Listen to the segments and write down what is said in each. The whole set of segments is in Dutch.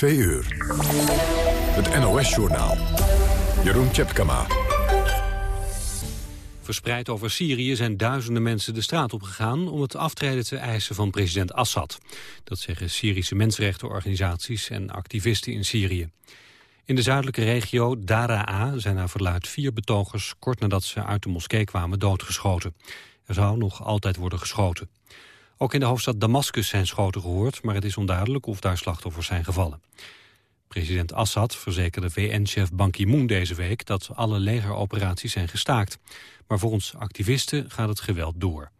2 uur. Het NOS-journaal. Jeroen Tjepkama. Verspreid over Syrië zijn duizenden mensen de straat opgegaan... om het aftreden te eisen van president Assad. Dat zeggen Syrische mensenrechtenorganisaties en activisten in Syrië. In de zuidelijke regio Daraa zijn naar verluid vier betogers... kort nadat ze uit de moskee kwamen doodgeschoten. Er zou nog altijd worden geschoten. Ook in de hoofdstad Damascus zijn schoten gehoord... maar het is onduidelijk of daar slachtoffers zijn gevallen. President Assad verzekerde VN-chef Ban Ki-moon deze week... dat alle legeroperaties zijn gestaakt. Maar volgens activisten gaat het geweld door.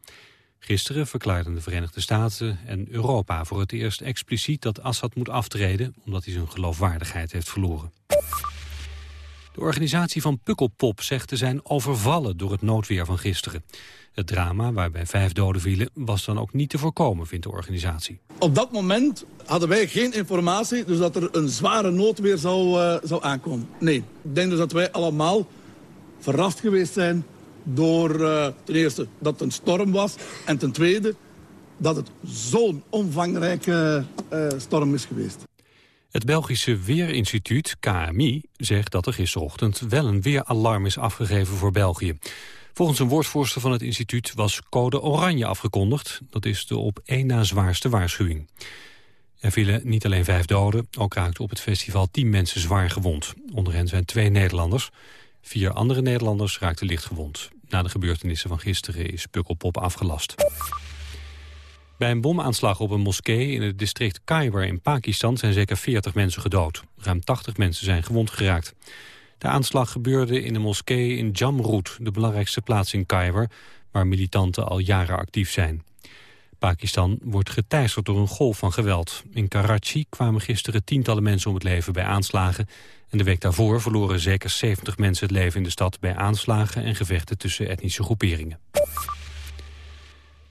Gisteren verklaarden de Verenigde Staten en Europa voor het eerst expliciet dat Assad moet aftreden... omdat hij zijn geloofwaardigheid heeft verloren. De organisatie van Pukkelpop zegt te zijn overvallen door het noodweer van gisteren. Het drama, waarbij vijf doden vielen, was dan ook niet te voorkomen, vindt de organisatie. Op dat moment hadden wij geen informatie, dus dat er een zware noodweer zou, uh, zou aankomen. Nee, ik denk dus dat wij allemaal verrast geweest zijn door uh, ten eerste dat het een storm was... en ten tweede dat het zo'n omvangrijke uh, storm is geweest. Het Belgische Weerinstituut, KMI, zegt dat er gisterochtend wel een weeralarm is afgegeven voor België. Volgens een woordvoerster van het instituut was code oranje afgekondigd. Dat is de op één na zwaarste waarschuwing. Er vielen niet alleen vijf doden, ook raakten op het festival tien mensen zwaar gewond. Onder hen zijn twee Nederlanders. Vier andere Nederlanders raakten licht gewond. Na de gebeurtenissen van gisteren is Pukkelpop afgelast. Bij een bomaanslag op een moskee in het district Khyber in Pakistan zijn zeker 40 mensen gedood. Ruim 80 mensen zijn gewond geraakt. De aanslag gebeurde in een moskee in Jamrud, de belangrijkste plaats in Khyber, waar militanten al jaren actief zijn. Pakistan wordt geteisterd door een golf van geweld. In Karachi kwamen gisteren tientallen mensen om het leven bij aanslagen. En de week daarvoor verloren zeker 70 mensen het leven in de stad... bij aanslagen en gevechten tussen etnische groeperingen.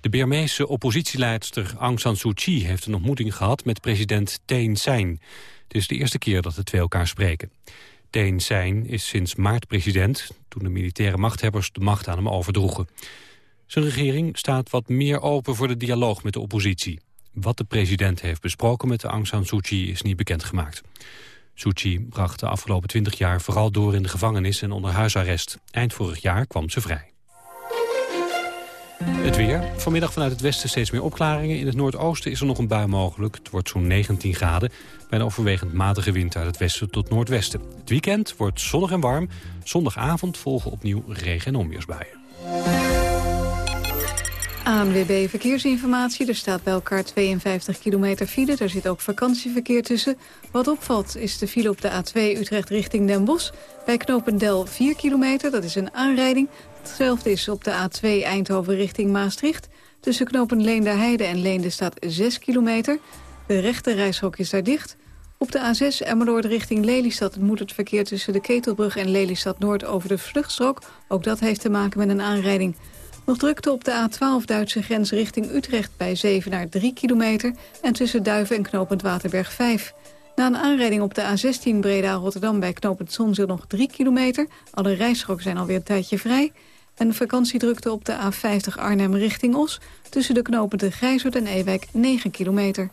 De Birmeese oppositieleidster Aung San Suu Kyi heeft een ontmoeting gehad met president Thein Sein. Het is de eerste keer dat de twee elkaar spreken. Thein Sein is sinds maart president, toen de militaire machthebbers de macht aan hem overdroegen. Zijn regering staat wat meer open voor de dialoog met de oppositie. Wat de president heeft besproken met de Aung San Suu Kyi is niet bekendgemaakt. Suu Kyi bracht de afgelopen twintig jaar vooral door in de gevangenis en onder huisarrest. Eind vorig jaar kwam ze vrij. Het weer. Vanmiddag vanuit het westen steeds meer opklaringen. In het noordoosten is er nog een bui mogelijk. Het wordt zo'n 19 graden. Bij een overwegend matige wind uit het westen tot noordwesten. Het weekend wordt zonnig en warm. Zondagavond volgen opnieuw regen- en onweersbuien. ANWB Verkeersinformatie. Er staat bij elkaar 52 kilometer file. Daar zit ook vakantieverkeer tussen. Wat opvalt is de file op de A2 Utrecht richting Den Bosch. Bij Knopendel 4 kilometer, dat is een aanrijding. Hetzelfde is op de A2 Eindhoven richting Maastricht. Tussen knopen Leende Heide en Leende staat 6 kilometer. De rechte reishok is daar dicht. Op de A6 Emmeloord richting Lelystad moet het verkeer tussen de Ketelbrug en Lelystad Noord over de vluchtstrook. Ook dat heeft te maken met een aanrijding. Nog drukte op de A12 Duitse grens richting Utrecht bij 7 naar 3 kilometer... en tussen Duiven en Knopend Waterberg 5. Na een aanrijding op de A16 Breda-Rotterdam bij Knopend Zonzeel nog 3 kilometer. Alle rijstroken zijn alweer een tijdje vrij. En vakantiedrukte op de A50 Arnhem richting Os... tussen de knopende Grijzert en Ewijk 9 kilometer.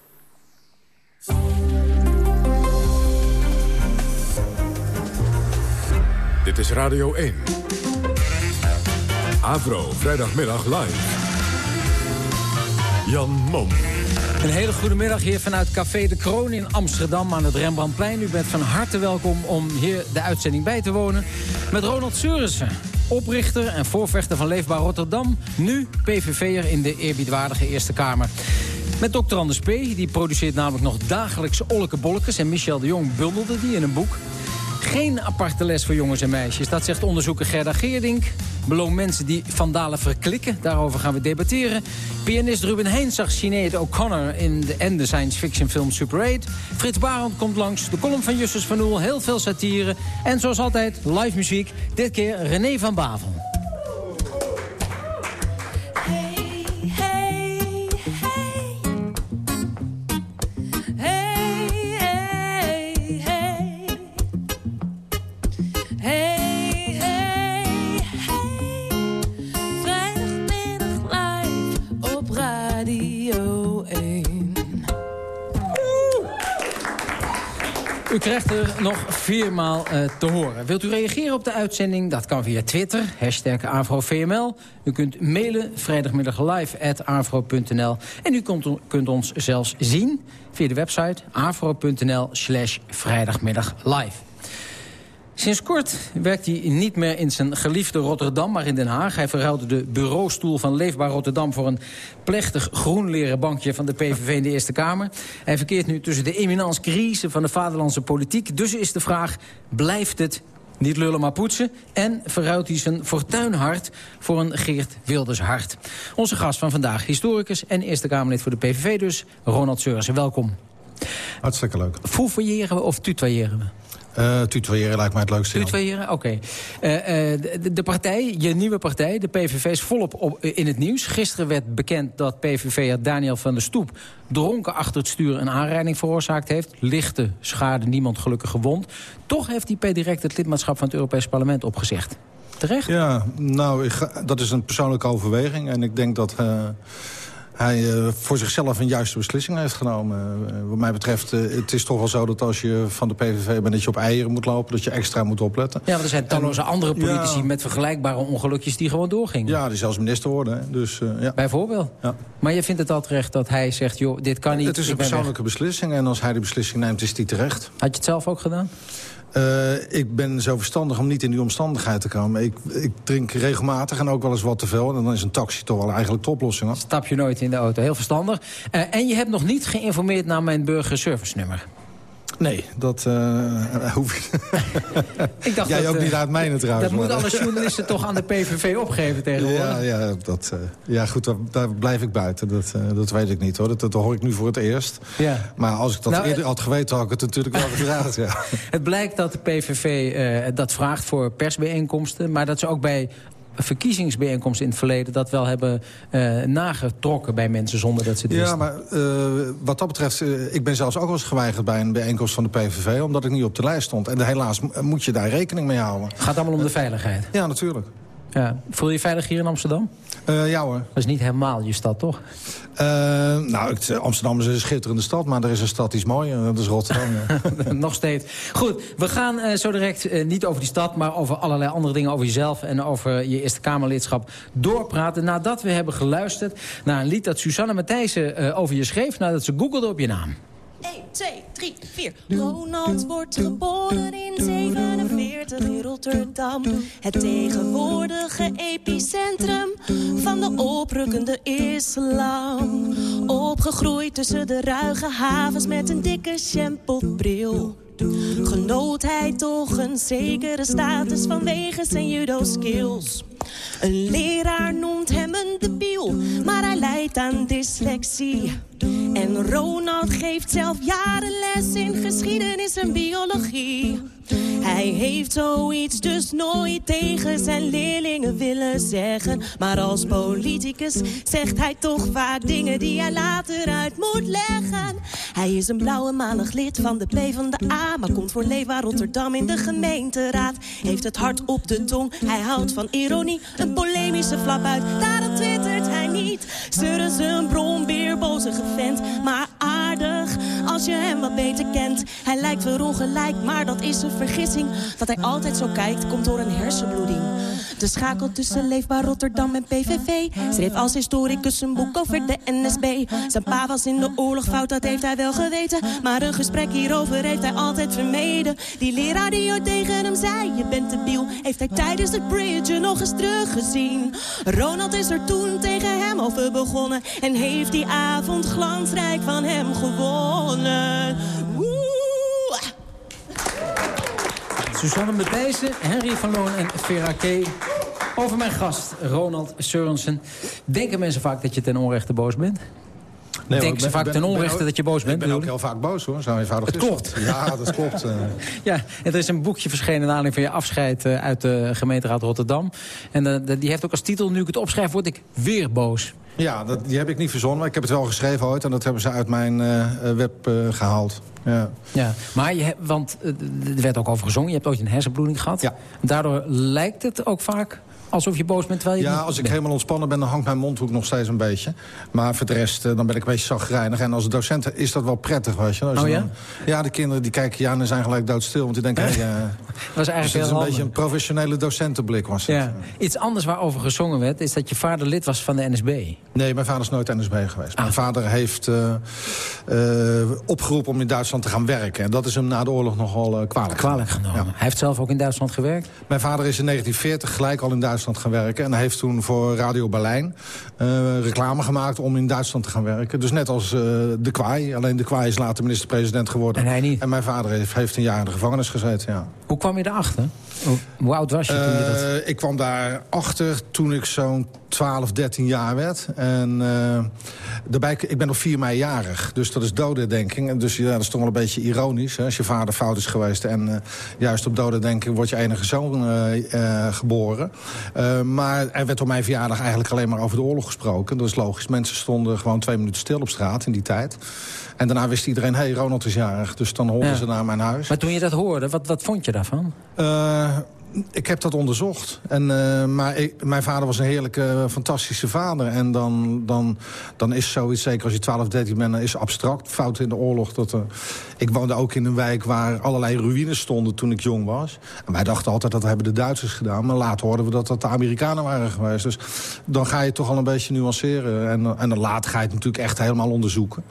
Dit is Radio 1. Avro, vrijdagmiddag live. Jan Mom. Een hele goede middag hier vanuit Café de Kroon in Amsterdam aan het Rembrandtplein. U bent van harte welkom om hier de uitzending bij te wonen. Met Ronald Seurissen, oprichter en voorvechter van Leefbaar Rotterdam. Nu PVV'er in de eerbiedwaardige Eerste Kamer. Met Dr. Anders P. Die produceert namelijk nog dagelijks Olleke Bollekes. En Michel de Jong bundelde die in een boek. Geen aparte les voor jongens en meisjes. Dat zegt onderzoeker Gerda Geerdink. Beloon mensen die vandalen verklikken. Daarover gaan we debatteren. Pianist Ruben Heijn zag O'Connor in de, en de science fiction film Super 8. Frits Barend komt langs. De column van Justus van Oel. Heel veel satire. En zoals altijd live muziek. Dit keer René van Bavel. Nog viermaal uh, te horen. Wilt u reageren op de uitzending? Dat kan via Twitter, hashtag AvroVML. U kunt mailen vrijdagmiddag live. En u kunt, kunt, ons zelfs zien via de website avro.nl slash vrijdagmiddag live. Sinds kort werkt hij niet meer in zijn geliefde Rotterdam, maar in Den Haag. Hij verruilde de bureaustoel van Leefbaar Rotterdam... voor een plechtig groen leren bankje van de PVV in de Eerste Kamer. Hij verkeert nu tussen de eminence crisis van de vaderlandse politiek. Dus is de vraag, blijft het niet lullen maar poetsen. En verruilt hij zijn fortuinhart voor een Geert Wilders hart. Onze gast van vandaag, historicus en Eerste Kamerlid voor de PVV dus, Ronald Seurissen. Welkom. Hartstikke leuk. Foufouilleren we of tutoyeren we? Uh, tutoyeren lijkt mij het leukste. Tutoyeren, oké. Eh, eh, de, de, partij, je nieuwe partij, de PVV, is volop op, in het nieuws. Gisteren werd bekend dat PVV'er Daniel van der Stoep... dronken achter het stuur een aanrijding veroorzaakt heeft. Lichte schade, niemand gelukkig gewond. Toch heeft hij per direct het lidmaatschap van het Europees Parlement opgezegd. Terecht? Ja, nou, ik dat is een persoonlijke overweging. En ik denk dat hij uh, voor zichzelf een juiste beslissing heeft genomen. Uh, wat mij betreft, uh, het is toch wel zo dat als je van de PVV bent... dat je op eieren moet lopen, dat je extra moet opletten. Ja, want er zijn talloze andere politici met vergelijkbare ongelukjes... die gewoon doorgingen. Ja, die zelfs minister worden. Dus, ja. Bijvoorbeeld. Ja. Maar je vindt het al terecht dat hij zegt, joh, dit kan niet. Het is een persoonlijke beslissing en als hij die beslissing neemt, is die terecht. Had je het zelf ook gedaan? Uh, ik ben zo verstandig om niet in die omstandigheid te komen. Ik, ik, drink regelmatig en ook wel eens wat te veel. En dan is een taxi toch wel eigenlijk de oplossing. Stap je nooit in de auto, heel verstandig. Uh, en je hebt nog niet geïnformeerd naar mijn burgerservice nummer. Nee, dat uh, hoef ik. ik dacht Jij dat, ook niet uit mijne trouwens. Dat moeten alle journalisten toch aan de PVV opgeven tegenwoordig. Ja, ja, dat, uh, ja goed, daar, daar, blijf ik buiten. Dat, dat weet ik niet hoor. Dat, dat hoor ik nu voor het eerst. Ja. Maar als ik dat nou, eerder had geweten, had ik het natuurlijk wel gevraagd. Ja. Het blijkt dat de PVV dat vraagt voor persbijeenkomsten. Maar dat ze ook bij verkiezingsbijeenkomsten in het verleden... dat wel hebben uh, nagetrokken bij mensen zonder dat ze het Ja, maar uh, wat dat betreft... Uh, ik ben zelfs ook wel eens geweigerd bij een bijeenkomst van de PVV... omdat ik niet op de lijst stond. En helaas moet je daar rekening mee houden. Het gaat allemaal om de veiligheid. Ja, natuurlijk. Ja. Voel je je veilig hier in Amsterdam? Uh, ja hoor. Dat is niet helemaal je stad, toch? Uh, nou, Amsterdam is een schitterende stad, maar er is een stad die is mooier. Dat is Rotterdam, ja. Nog steeds. Goed, we gaan uh, zo direct niet over die stad... maar over allerlei andere dingen, over jezelf... en over je Eerste Kamerlidschap doorpraten... nadat we hebben geluisterd naar een lied dat Susanne Matthijssen over je schreef... nadat ze googelde op je naam. 1, 2, 3, 4. Ronald wordt geboren in 47 in Rotterdam. Het tegenwoordige epicentrum van de oprukkende islam. Opgegroeid tussen de ruige havens met een dikke champotbril. Genoot hij toch een zekere status vanwege zijn judo-skills. Een leraar noemt hem een debiel, maar hij lijdt aan dyslexie. En Ronald geeft zelf jaren les in geschiedenis en biologie. Hij heeft zoiets dus nooit tegen zijn leerlingen willen zeggen. Maar als politicus zegt hij toch vaak dingen die hij later uit moet leggen. Hij is een blauwe manig lid van de P van de A. Maar komt voor Leefbaar Rotterdam in de gemeenteraad. Heeft het hart op de tong, hij houdt van ironie. Een polemische flap uit, daarom twittert hij niet. Sturen ze een bronbeer, bozige vent, maar aardig als je hem wat beter kent. Hij lijkt verongelijk, maar dat is een vergissing. Dat hij altijd zo kijkt, komt door een hersenbloeding. De schakel tussen Leefbaar Rotterdam en PVV. Schreef als historicus een boek over de NSB. Zijn pa was in de oorlog fout, dat heeft hij wel geweten. Maar een gesprek hierover heeft hij altijd vermeden. Die leraar die ooit tegen hem zei, je bent debiel. Heeft hij tijdens het bridge nog eens teruggezien. Ronald is er toen tegen hem over begonnen. En heeft die avond glansrijk van hem gewonnen. Susanne Matthijssen, Henry van Loon en Vera K. Over mijn gast, Ronald Sørensen. Denken mensen vaak dat je ten onrechte boos bent? Nee, Denken ze vaak ten onrechte dat je boos bent? Ik ben ook heel vaak boos hoor, zo eenvoudig Het klopt. Ja, dat klopt. Eh. ja, er is een boekje verschenen naar aanleiding van je afscheid eh, uit de gemeenteraad Rotterdam. En uh, die heeft ook als titel, nu ik het opschrijf, word ik weer boos. Ja, dat, die heb ik niet verzonnen, maar ik heb het wel geschreven ooit... en dat hebben ze uit mijn web gehaald. Ja. ja, maar je want er werd ook over gezongen. Je hebt ooit een hersenbloeding gehad. Ja. Daardoor lijkt het ook vaak alsof je boos bent terwijl je Ja, als ik helemaal ontspannen ben, dan hangt mijn mondhoek nog steeds een beetje. Maar voor de rest, eh, dan ben ik een beetje zagrijnig. En als docent is dat wel prettig, weet je. Als Oh je ja? dan- ja, de kinderen die kijken je aan en zijn gelijk doodstil. Want die denken, hey, eh, Dat was dus eigenlijk het is een handig. beetje een professionele docentenblik was het. Ja. Iets anders waarover gezongen werd... is dat je vader lid was van de NSB. Nee, mijn vader is nooit NSB geweest. Mijn Ah. vader heeft eh, eh, opgeroepen om in Duitsland te gaan werken. En dat is hem na de oorlog nogal eh, kwalijk, Kwalijk genomen. Ja. Hij heeft zelf ook in Duitsland gewerkt. Mijn vader is in 1940 gelijk al in Duitsland gaan werken. En hij heeft toen voor Radio Berlijn eh, reclame gemaakt om in Duitsland te gaan werken. Dus net als eh, De Kwaai. Alleen De Kwaai is later minister-president geworden. En hij niet. En mijn vader heeft, heeft een jaar in de gevangenis gezeten, ja. Hoe kwam je erachter? Hoe, hoe oud was je toen je dat... Eh, ik kwam daar achter toen ik zo'n 12, 13 jaar werd. En daarbij, ik ben op 4 mei jarig, dus dat is dodendenking. En dus ja, dat is toch wel een beetje ironisch. Hè, als je vader fout is geweest en juist op dodendenking wordt je enige zoon geboren. Maar er werd op mijn verjaardag eigenlijk alleen maar over de oorlog gesproken. Dat is logisch. Mensen stonden gewoon twee minuten stil op straat in die tijd. En daarna wist iedereen, hé, hey, Ronald is jarig. Dus dan holden Ja. ze naar mijn huis. Maar toen je dat hoorde, wat, wat vond je daarvan? Eh, ik heb dat onderzocht. En, eh, maar ik- mijn vader was een heerlijke, fantastische vader. En dan, dan, dan is zoiets, zeker als je 12, 13 bent... dan is abstract. Fout in de oorlog. Dat, er- ik woonde ook in een wijk waar allerlei ruïnes stonden toen ik jong was. En wij dachten altijd dat hebben de Duitsers gedaan. Maar later hoorden we dat dat de Amerikanen waren geweest. Dus dan ga je toch al een beetje nuanceren. En, en dan later ga je het natuurlijk echt helemaal onderzoeken.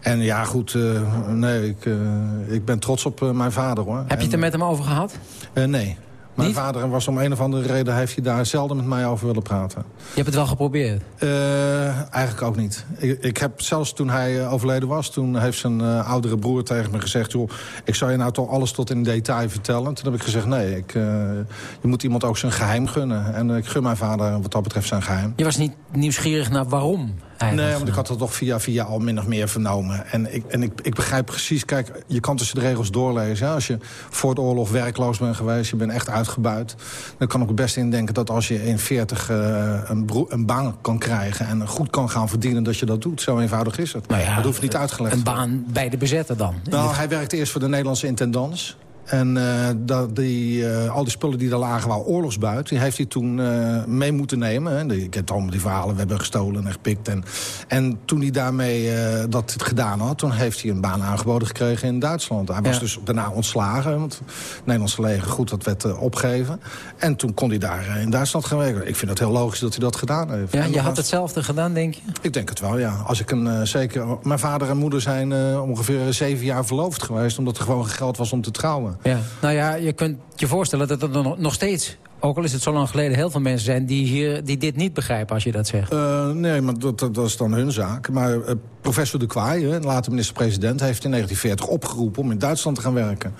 En ja, goed, eh, nee, ik, eh, ik ben trots op eh, mijn vader, hoor. Heb je het er met hem over gehad? eh, nee. Mijn Niet? vader was om een of andere reden... heeft hij daar zelden met mij over willen praten. Je hebt het wel geprobeerd. Eh, eigenlijk ook niet. Ik, ik heb zelfs toen hij eh, overleden was... toen heeft zijn eh, oudere broer tegen me gezegd... Joh, ik zou je nou toch alles tot in detail vertellen. Toen heb ik gezegd, nee, ik, je moet iemand ook zijn geheim gunnen. En ik gun mijn vader wat dat betreft zijn geheim. Je was niet nieuwsgierig naar waarom. Nee, want ik had dat toch via via al min of meer vernomen. En, ik, en ik, ik begrijp precies, kijk, je kan tussen de regels doorlezen. Hè? Als je voor de oorlog werkloos bent geweest, je bent echt uitgebuit... dan kan ik er best in denken dat als je in 40 eh, een, een baan kan krijgen... en goed kan gaan verdienen, dat je dat doet. Zo eenvoudig is het. Nou ja, dat hoeft niet uitgelegd Een baan bij de bezetter dan. Nou, hij werkte eerst voor de Nederlandse intendants. En eh, dat die, eh, al die spullen die daar lagen, waren oorlogsbuit. Die heeft hij toen eh, mee moeten nemen. Hè. Ik heb allemaal die verhalen, we hebben gestolen en gepikt. En, en toen hij daarmee dat gedaan had... toen heeft hij een baan aangeboden gekregen in Duitsland. Hij was dus daarna ontslagen. Want het Nederlandse leger goed dat werd opgegeven. En toen kon hij daar in Duitsland gaan werken. Ik vind het heel logisch dat hij dat gedaan heeft. ja, En je had was- hetzelfde gedaan, denk je? ik denk het wel, ja. Als ik een, zeker, mijn vader en moeder zijn ongeveer zeven jaar verloofd geweest... omdat er gewoon geld was om te trouwen. Ja. Nou ja, je kunt je voorstellen dat nog- nog steeds... ook al is het zo lang geleden, heel veel mensen zijn... die, hier, die dit niet begrijpen als je dat zegt. Eh, nee, maar dat, dat, dat is dan hun zaak. Maar eh, professor de Kwaai, later minister-president... heeft in 1940 opgeroepen om in Duitsland te gaan werken.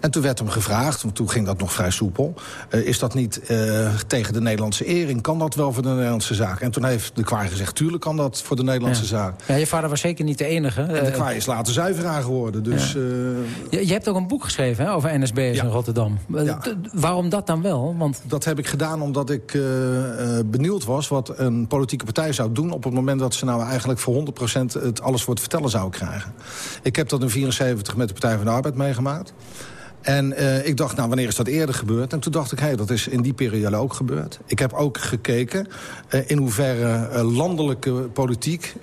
En toen werd hem gevraagd, want toen ging dat nog vrij soepel... eh, is dat niet tegen de Nederlandse ering? Kan dat wel voor de Nederlandse zaak? En toen heeft de Kwaai gezegd, tuurlijk kan dat voor de Nederlandse Ja. zaak. Ja, je vader was zeker niet de enige. En de Kwaai is later zuiveraar geworden. Dus, eh, je, je hebt ook een boek geschreven hè, over NSB'ers Ja. in Rotterdam. Ja. Waarom dat dan wel? Want Dat heb ik gedaan omdat ik eh, eh, benieuwd was wat een politieke partij zou doen... op het moment dat ze nou eigenlijk voor 100% het alles voor vertellen zouden krijgen. Ik heb dat in 74 met de Partij van de Arbeid meegemaakt. En eh, ik dacht, nou, wanneer is dat eerder gebeurd? En toen dacht ik, hé, dat is in die periode ook gebeurd. Ik heb ook gekeken eh, in hoeverre eh, landelijke politiek...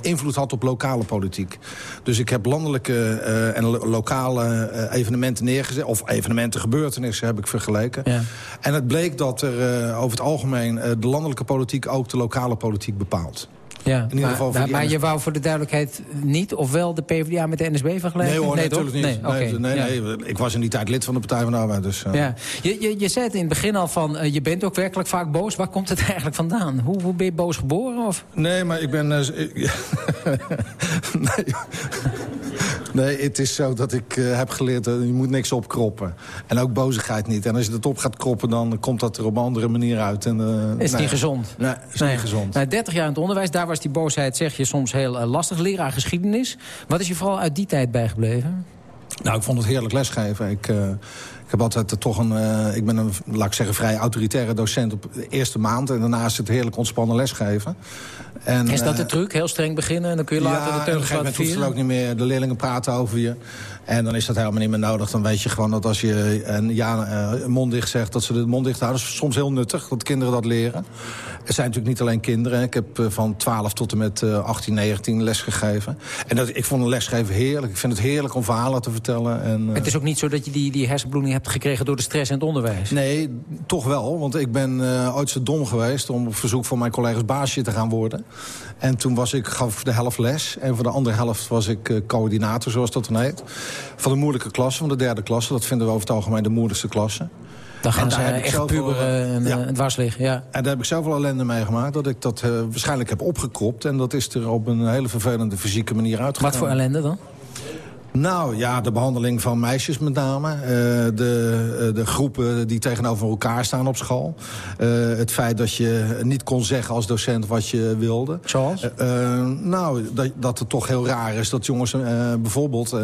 invloed had op lokale politiek. Dus ik heb landelijke en lo- lokale evenementen neergezet... of evenementen, gebeurtenissen heb ik vergeleken. Ja. En het bleek dat er over het algemeen... de landelijke politiek ook de lokale politiek bepaalt. Ja, ieder maar, geval je wou voor de duidelijkheid niet... of wel de PvdA met de NSB vergelijken? Nee hoor, nee, natuurlijk niet. Nee, Nee, nee, ik was in die tijd lid van de Partij van de Arbeid. Dus, eh, Ja. Je, je, je zei het in het begin al van, eh, je bent ook werkelijk vaak boos. Waar komt het eigenlijk vandaan? Hoe, hoe ben je boos geboren? Of? Nee, maar ik ben... eh, nee. nee, het is zo dat ik heb geleerd... dat je moet niks opkroppen. En ook bozigheid niet. En als je dat op gaat kroppen, dan komt dat er op een andere manier uit. En, Is nee. niet gezond? Nee, is niet gezond. Na 30 jaar in het onderwijs, daar was die boosheid, zeg je, soms heel eh, lastig. Leraar geschiedenis. Wat is je vooral uit die tijd bijgebleven? Nou, ik vond het heerlijk lesgeven. Ik, eh, heb altijd toch een, uh, ik ben een, laat ik zeggen, vrij autoritaire docent op de eerste maand. En daarna is het heerlijk ontspannen lesgeven. En, is dat de truc? Heel streng beginnen en dan kun je later ja, de teugels laten vieren? Ja, ook niet meer. De leerlingen praten over je. En dan is dat helemaal niet meer nodig. Dan weet je gewoon dat als je een ja uh, mond dicht zegt... dat ze de mond dicht houden. Dat is soms heel nuttig, dat kinderen dat leren. Het zijn natuurlijk niet alleen kinderen. Ik heb van 12 tot en met uh, 18, 19 les gegeven. En dat, ik vond een lesgeven heerlijk. Ik vind het heerlijk om verhalen te vertellen. En, het is ook niet zo dat je die, die hersenbloeding hebt gekregen... door de stress in het onderwijs? Nee, toch wel. Want ik ben ooit zo dom geweest... om op verzoek van mijn collega's baasje te gaan worden. En toen was ik, gaf de helft les. En voor de andere helft was ik coördinator, zoals dat dan heet. Van de moeilijke klasse, van de derde klasse. Dat vinden we over het algemeen de moeilijkste klasse. Dan gaan en ze echt puberen en ja. dwars liggen. Ja. En daar heb ik zoveel ellende meegemaakt... dat ik dat uh, waarschijnlijk heb opgekropt. En dat is er op een hele vervelende fysieke manier uitgegaan. Wat voor ellende dan? Nou ja, de behandeling van meisjes met name. Uh, de, uh, de groepen die tegenover elkaar staan op school. Uh, het feit dat je niet kon zeggen als docent wat je wilde. Zoals? nou, dat, dat het toch heel raar is dat jongens bijvoorbeeld...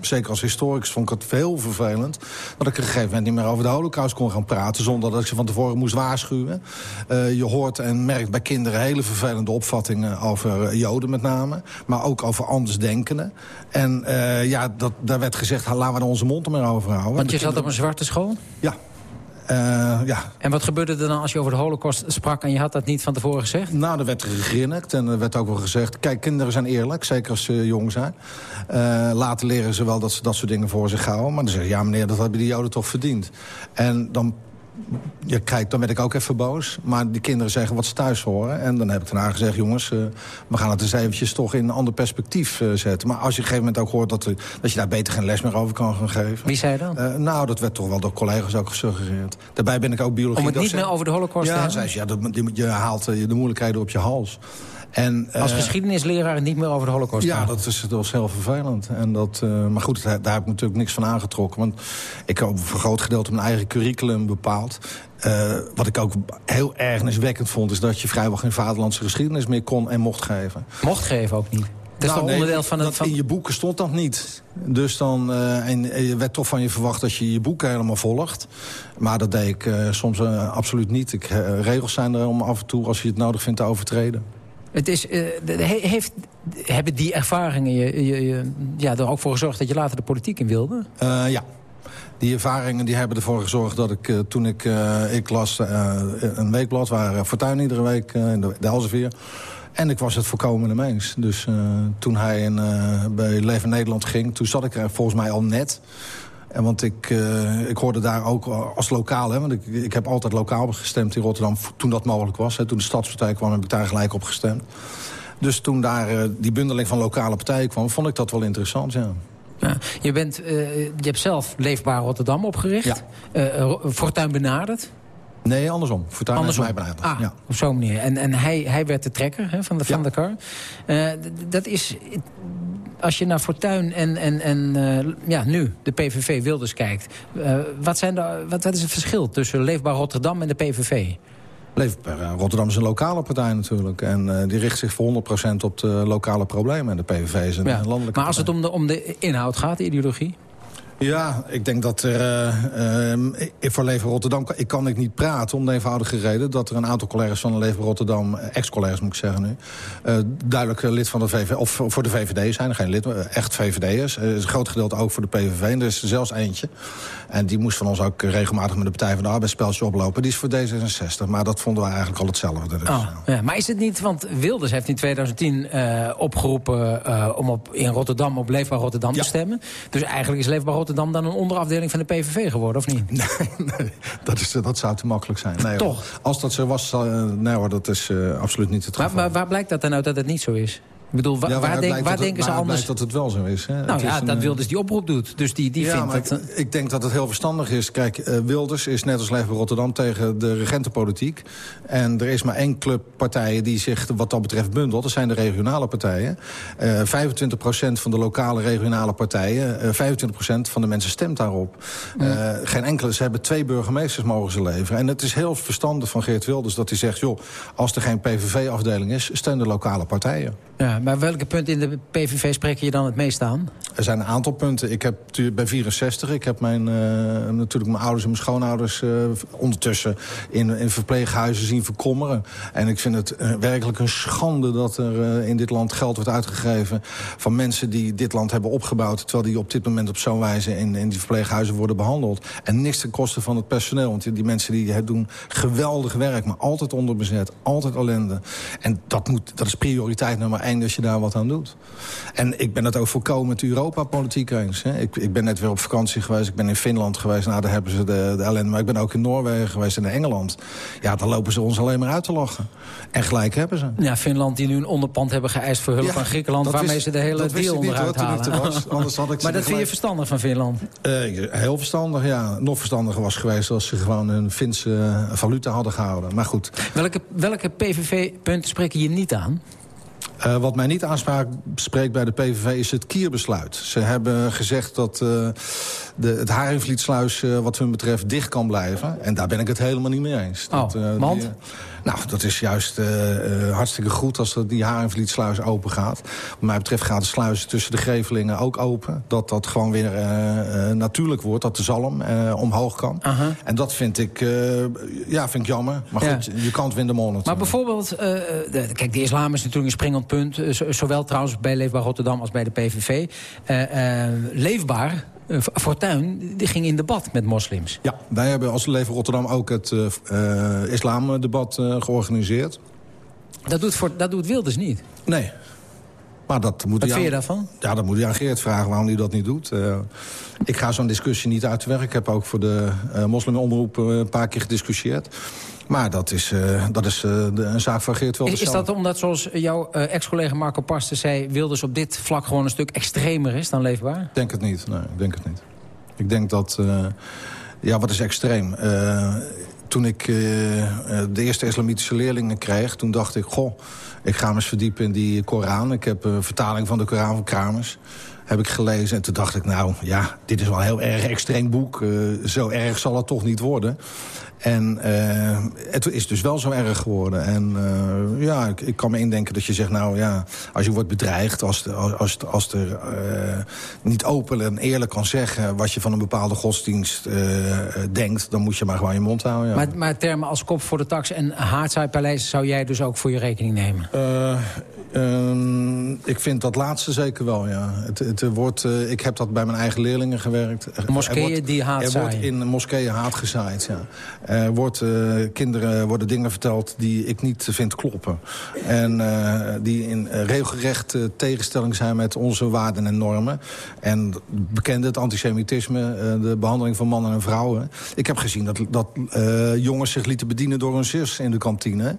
zeker als historicus vond ik het heel vervelend... dat ik op een gegeven moment niet meer over de holocaust kon gaan praten... zonder dat ik ze van tevoren moest waarschuwen. je hoort en merkt bij kinderen hele vervelende opvattingen over joden met name. Maar ook over andersdenkenden. En ja, dat, daar werd gezegd, laten we er onze mond er maar over houden. Want je zat op een zwarte school? Ja. Uh, ja. En wat gebeurde er dan als je over de holocaust sprak... en je had dat niet van tevoren gezegd? Nou, er werd gegrinnikt en er werd ook wel gezegd... kijk, kinderen zijn eerlijk, zeker als ze jong zijn. Uh, later leren ze wel dat ze dat soort dingen voor zich houden. Maar dan zeggen ja meneer, dat hebben die joden toch verdiend. En dan ja, kijk, dan werd ik ook even boos. Maar die kinderen zeggen wat ze thuis horen. En dan heb ik daarna gezegd, jongens, uh, we gaan het eens eventjes toch in een ander perspectief uh, zetten. Maar als je op een gegeven moment ook hoort dat, er, dat je daar beter geen les meer over kan gaan geven. Wie zei dat? Uh, nou, dat werd toch wel door collega's ook gesuggereerd. Daarbij ben ik ook biologie Om het niet meer over de holocaust ja, te hebben? Zei ze, ja, dat, je haalt de moeilijkheden op je hals. En, Als geschiedenisleraar niet meer over de holocaust Ja, dat, is, dat heel vervelend. En dat, uh, maar goed, daar, daar heb ik natuurlijk niks van aangetrokken. Want ik heb voor een groot gedeelte mijn eigen curriculum bepaald. Uh, wat ik ook heel ergenswekkend vond... is dat je vrijwel geen vaderlandse geschiedenis meer kon en mocht geven. Mocht geven ook niet? Dat is nou, nee, onderdeel van het... Van... In je boeken stond dat niet. Dus dan uh, en, je werd toch van je verwacht dat je je boeken helemaal volgt. Maar dat deed ik uh, soms absoluut niet. Ik, regels zijn er om af en toe, als je het nodig vindt, te overtreden. Het is, uh, heeft, hebben die ervaringen je, je, ja, er ook voor gezorgd dat je later de politiek in wilde? Uh, ja. Die ervaringen die hebben ervoor gezorgd dat ik, uh, toen ik, ik las een weekblad... waar Fortuyn iedere week in de, de Elsevier... En ik was het voorkomende mens. Dus toen hij in, bij Leven Nederland ging, toen zat ik er volgens mij al net... En want ik, uh, ik hoorde daar ook als lokaal, hè, want ik, ik heb altijd lokaal gestemd in Rotterdam toen dat mogelijk was. Hè. Toen de Stadspartij kwam heb ik daar gelijk op gestemd. Dus toen daar uh, die bundeling van lokale partijen kwam, vond ik dat wel interessant, ja. Ja, je, bent, uh, je hebt zelf Leefbaar Rotterdam opgericht. Ja. Fortuin benaderd. Nee, andersom. Fortuyn andersom. mij benaderd. Ah, ja. op zo'n manier. En, en hij, hij werd de trekker hè, van de, van de kar. dat is als je naar Fortuin en, en, en uh, ja, nu de PVV Wilders kijkt... Uh, wat, zijn de, wat, wat is het verschil tussen Leefbaar Rotterdam en de PVV? Leefbaar Rotterdam is een lokale partij natuurlijk. En uh, die richt zich voor 100% op de lokale problemen. En de PVV is een ja. landelijke Maar als het om de, om de inhoud gaat, de ideologie? Ja, ik denk dat er uh, voor Leven Rotterdam... ik kan ik niet praten om de eenvoudige reden... dat er een aantal collega's van Leven Rotterdam... ex-collega's moet ik zeggen nu... Uh, duidelijk lid van de VVD... of voor de VVD zijn, geen lid, echt VVD'ers. Uh, een groot gedeelte ook voor de PVV. En er is er zelfs eentje. En die moest van ons ook regelmatig met de Partij van de Arbeid oplopen. Die is voor D66, maar dat vonden we eigenlijk al hetzelfde. Dus, oh, ja. Maar is het niet, want Wilders heeft in 2010 opgeroepen... om op, in Rotterdam op Leefbaar Rotterdam ja. te stemmen. Dus eigenlijk is Leefbaar Rotterdam dan een onderafdeling van de PVV geworden, of niet? Nee, nee dat, is, dat zou te makkelijk zijn. Nee, Toch? Als dat zo was, uh, nee hoor, dat is uh, absoluut niet het geval. Maar, maar waar blijkt dat dan uit dat het niet zo is? Ik bedoel, wa ja, waar, denk, waar denken ze anders? dat het wel zo is. Hè? Nou het ja, is dat Wilders die oproep doet. Dus die, die ja, vindt dat... Ik, ik, denk dat het heel verstandig is. Kijk, uh, Wilders is net als Leefbaar Rotterdam tegen de regentenpolitiek. En er is maar één club partijen die zich wat dat betreft bundelt. Dat zijn de regionale partijen. Uh, 25% van de lokale regionale partijen. Uh, 25% van de mensen stemt daarop. Ja. geen enkele. Ze hebben twee burgemeesters mogen ze leveren. En het is heel verstandig van Geert Wilders dat hij zegt... joh, als er geen PVV-afdeling is, steun de lokale partijen. Ja, maar welke punten in de PVV spreek je dan het meest aan? er zijn een aantal punten. Ik heb bij 64, ik heb mijn, uh, natuurlijk mijn ouders en mijn schoonouders... Uh, ondertussen in, in verpleeghuizen zien verkommeren. En ik vind het werkelijk een schande dat er in dit land geld wordt uitgegeven... van mensen die dit land hebben opgebouwd... terwijl die op dit moment op zo'n wijze in, in die verpleeghuizen worden behandeld. En niks ten koste van het personeel. Want die, mensen die doen geweldig werk, maar altijd onderbezet. Altijd ellende. En dat, moet, dat is prioriteit nummer één, dat je daar wat aan doet. En ik ben het ook volkomen met Europa-politiek eens. Hè. Ik, ik ben net weer op vakantie geweest, ik ben in Finland geweest. Nou, daar hebben ze de, de ellende. Maar ik ben ook in Noorwegen geweest en in Engeland. Ja, dan lopen ze ons alleen maar uit te lachen. En gelijk hebben ze. Ja, Finland die nu een onderpand hebben geëist voor hulp ja, aan Griekenland... waarmee ze de hele deal onderuit halen. Was. Anders had ik maar dat vind je verstandig van Finland? Uh, heel verstandig, ja. Nog verstandiger was geweest als ze gewoon een Finse valuta hadden gehouden. Maar goed. Welke, welke PVV-punten spreken je niet aan? Uh, wat mij niet aanspreekt bij de PVV is het kierbesluit. Ze hebben gezegd dat uh, de, het Haringvlietsluis uh, wat hun betreft dicht kan blijven. En daar ben ik het helemaal niet mee eens. Oh, dat, want? Die, nou, dat is juist uh, uh, hartstikke goed als die Haringvlietsluis open gaat. Wat mij betreft gaat de sluis tussen de Grevelingen ook open. Dat dat gewoon weer uh, natuurlijk wordt, dat de zalm omhoog kan. -huh. En dat vind ik, ja, vind ik jammer. Maar goed, ja. je kan het monitoren. Maar bijvoorbeeld, de, kijk, de islam is natuurlijk een springend punt. zowel trouwens bij Leefbaar Rotterdam als bij de PVV. leefbaar Fortuyn die ging in debat met moslims. Ja, wij hebben als Leven Rotterdam ook het uh, uh, islamdebat georganiseerd. Dat doet, voor, dat doet Wilders niet? Nee. Maar dat moet Wat vind je daarvan? Ja, dat moet je aan Geert vragen waarom hij dat niet doet. ik ga zo'n discussie niet uit. Ik heb ook voor de moslimomroep een paar keer gediscussieerd. Maar dat is, uh, dat is uh, de, een zaak van Geert Wilders Is, is dat omdat, zoals jouw uh, ex-collega Marco Pasten zei... Wilders op dit vlak gewoon een stuk extremer is dan leefbaar? Ik denk het niet, nee, ik denk het niet. Ik denk dat... ja, wat is extreem? toen ik de eerste islamitische leerlingen kreeg... toen dacht ik, goh, ik ga me eens verdiepen in die Koran. Ik heb een vertaling van de Koran van Kramers heb ik gelezen. En toen dacht ik, nou ja, dit is wel een heel erg extreem boek. Uh, zo erg zal het toch niet worden. En uh, het is dus wel zo erg geworden. En uh, ja, ik, ik, kan me indenken dat je zegt, nou ja, als je wordt bedreigd... als, de, als, als er uh, niet open en eerlijk kan zeggen... wat je van een bepaalde godsdienst denkt... dan moet je maar gewoon je mond houden. Ja. Maar, maar termen als kop voor de tax en haardzuipaleis... zou jij dus ook voor je rekening nemen? Ik vind dat laatste zeker wel, ja. Het, het wordt, ik heb dat bij mijn eigen leerlingen gewerkt. Moskeeën wordt, die haat Er wordt in moskeeën haat gezaaid, ja. Er wordt, uh, kinderen worden dingen verteld die ik niet vind kloppen. En uh, die in regelrecht tegenstelling zijn met onze waarden en normen. En bekende het antisemitisme, de behandeling van mannen en vrouwen. Ik heb gezien dat, dat jongens zich lieten bedienen door hun zus in de kantine.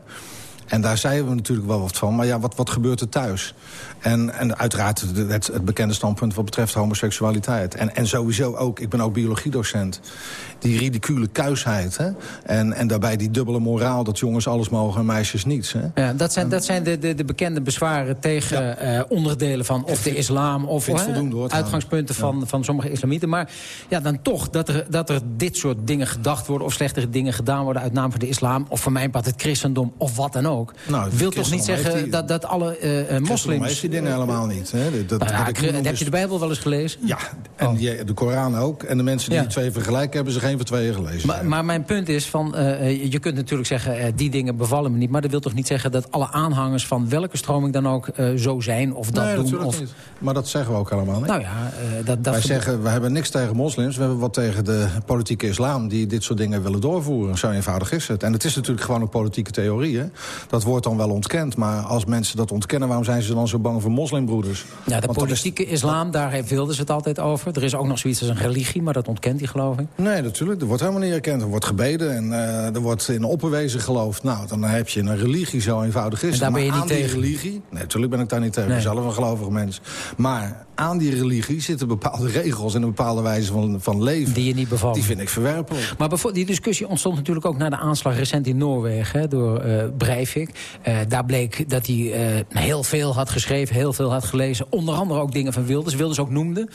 En daar zeiden we natuurlijk wel wat van. Maar ja, wat, wat gebeurt er thuis? En, en uiteraard het, het bekende standpunt wat betreft homoseksualiteit. En, en sowieso ook, ik ben ook biologiedocent. Die ridicule kuisheid. Hè? En, en daarbij die dubbele moraal dat jongens alles mogen en meisjes niets. Hè? Ja, dat zijn, dat zijn de, de, de bekende bezwaren tegen ja. uh, onderdelen van of de islam... of uh, voldoende, uitgangspunten van, ja. van sommige islamieten. Maar ja, dan toch dat er, dat er dit soort dingen gedacht worden... of slechtere dingen gedaan worden uit naam van de islam... of voor mijn part het christendom of wat dan ook. Nou, wil toch niet zeggen die, dat, dat alle uh, moslims dingen helemaal niet. Hè? Dat, nou ja, heb je de Bijbel wel eens gelezen? Ja, en oh. die, de Koran ook. En de mensen die ja. twee vergelijken, hebben ze geen van tweeën gelezen. Maar, maar mijn punt is, van, uh, je kunt natuurlijk zeggen... Uh, die dingen bevallen me niet. Maar dat wil toch niet zeggen dat alle aanhangers... van welke stroming dan ook zo zijn of dat nee, doen? Of... Maar dat zeggen we ook allemaal niet. Nou ja, dat, dat Wij zeggen, we hebben niks tegen moslims. We hebben wat tegen de politieke islam... die dit soort dingen willen doorvoeren. Zo eenvoudig is het. En het is natuurlijk gewoon een politieke theorie. Hè? Dat wordt dan wel ontkend. Maar als mensen dat ontkennen... waarom zijn ze dan zo bang voor moslimbroeders? Ja, de Want politieke is... islam, daar heeft Wilders het altijd over. Er is ook nog zoiets als een religie, maar dat ontkent hij, geloof ik. Nee, natuurlijk. Er wordt helemaal niet erkend. Er wordt gebeden en uh, er wordt in opperwezen geloofd. Nou, dan heb je een religie, zo eenvoudig is En daar ben je niet tegen? religie... Nee, natuurlijk ben ik daar niet tegen. Nee. Ik ben zelf een gelovig mens. Maar aan die religie zitten bepaalde regels... en een bepaalde wijze van, van leven. Die je niet bevalt. Die vind ik verwerpelijk. Maar die discussie ontstond natuurlijk ook na de aanslag recent in Noorwegen... Hè, door uh, Breivik. Uh, daar bleek dat hij uh, heel veel had geschreven, heel veel had gelezen. Onder andere ook dingen van Wilders. Wilders ook noemde.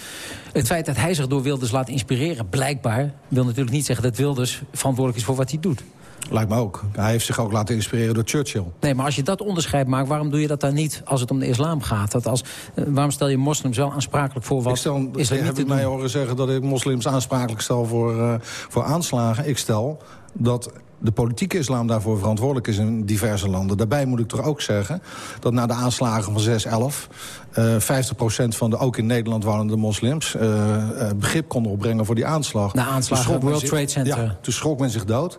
Het feit dat hij zich door Wilders laat inspireren, blijkbaar... wil natuurlijk niet zeggen dat Wilders verantwoordelijk is voor wat hij doet. Lijkt me ook. Hij heeft zich ook laten inspireren door Churchill. Nee, maar als je dat onderscheid maakt, waarom doe je dat dan niet als het om de islam gaat? Dat als, eh, waarom stel je moslims wel aansprakelijk voor wat ik stel, is er heb niet mij horen zeggen dat ik moslims aansprakelijk stel voor, uh, voor aanslagen? Ik stel dat de politieke islam daarvoor verantwoordelijk is in diverse landen. Daarbij moet ik toch ook zeggen dat na de aanslagen van 6-11... Uh, 50% van de ook in Nederland wonende moslims... Uh, uh, begrip konden opbrengen voor die aanslag. De aanslagen op World Trade Center. Ja, toen schrok men zich dood.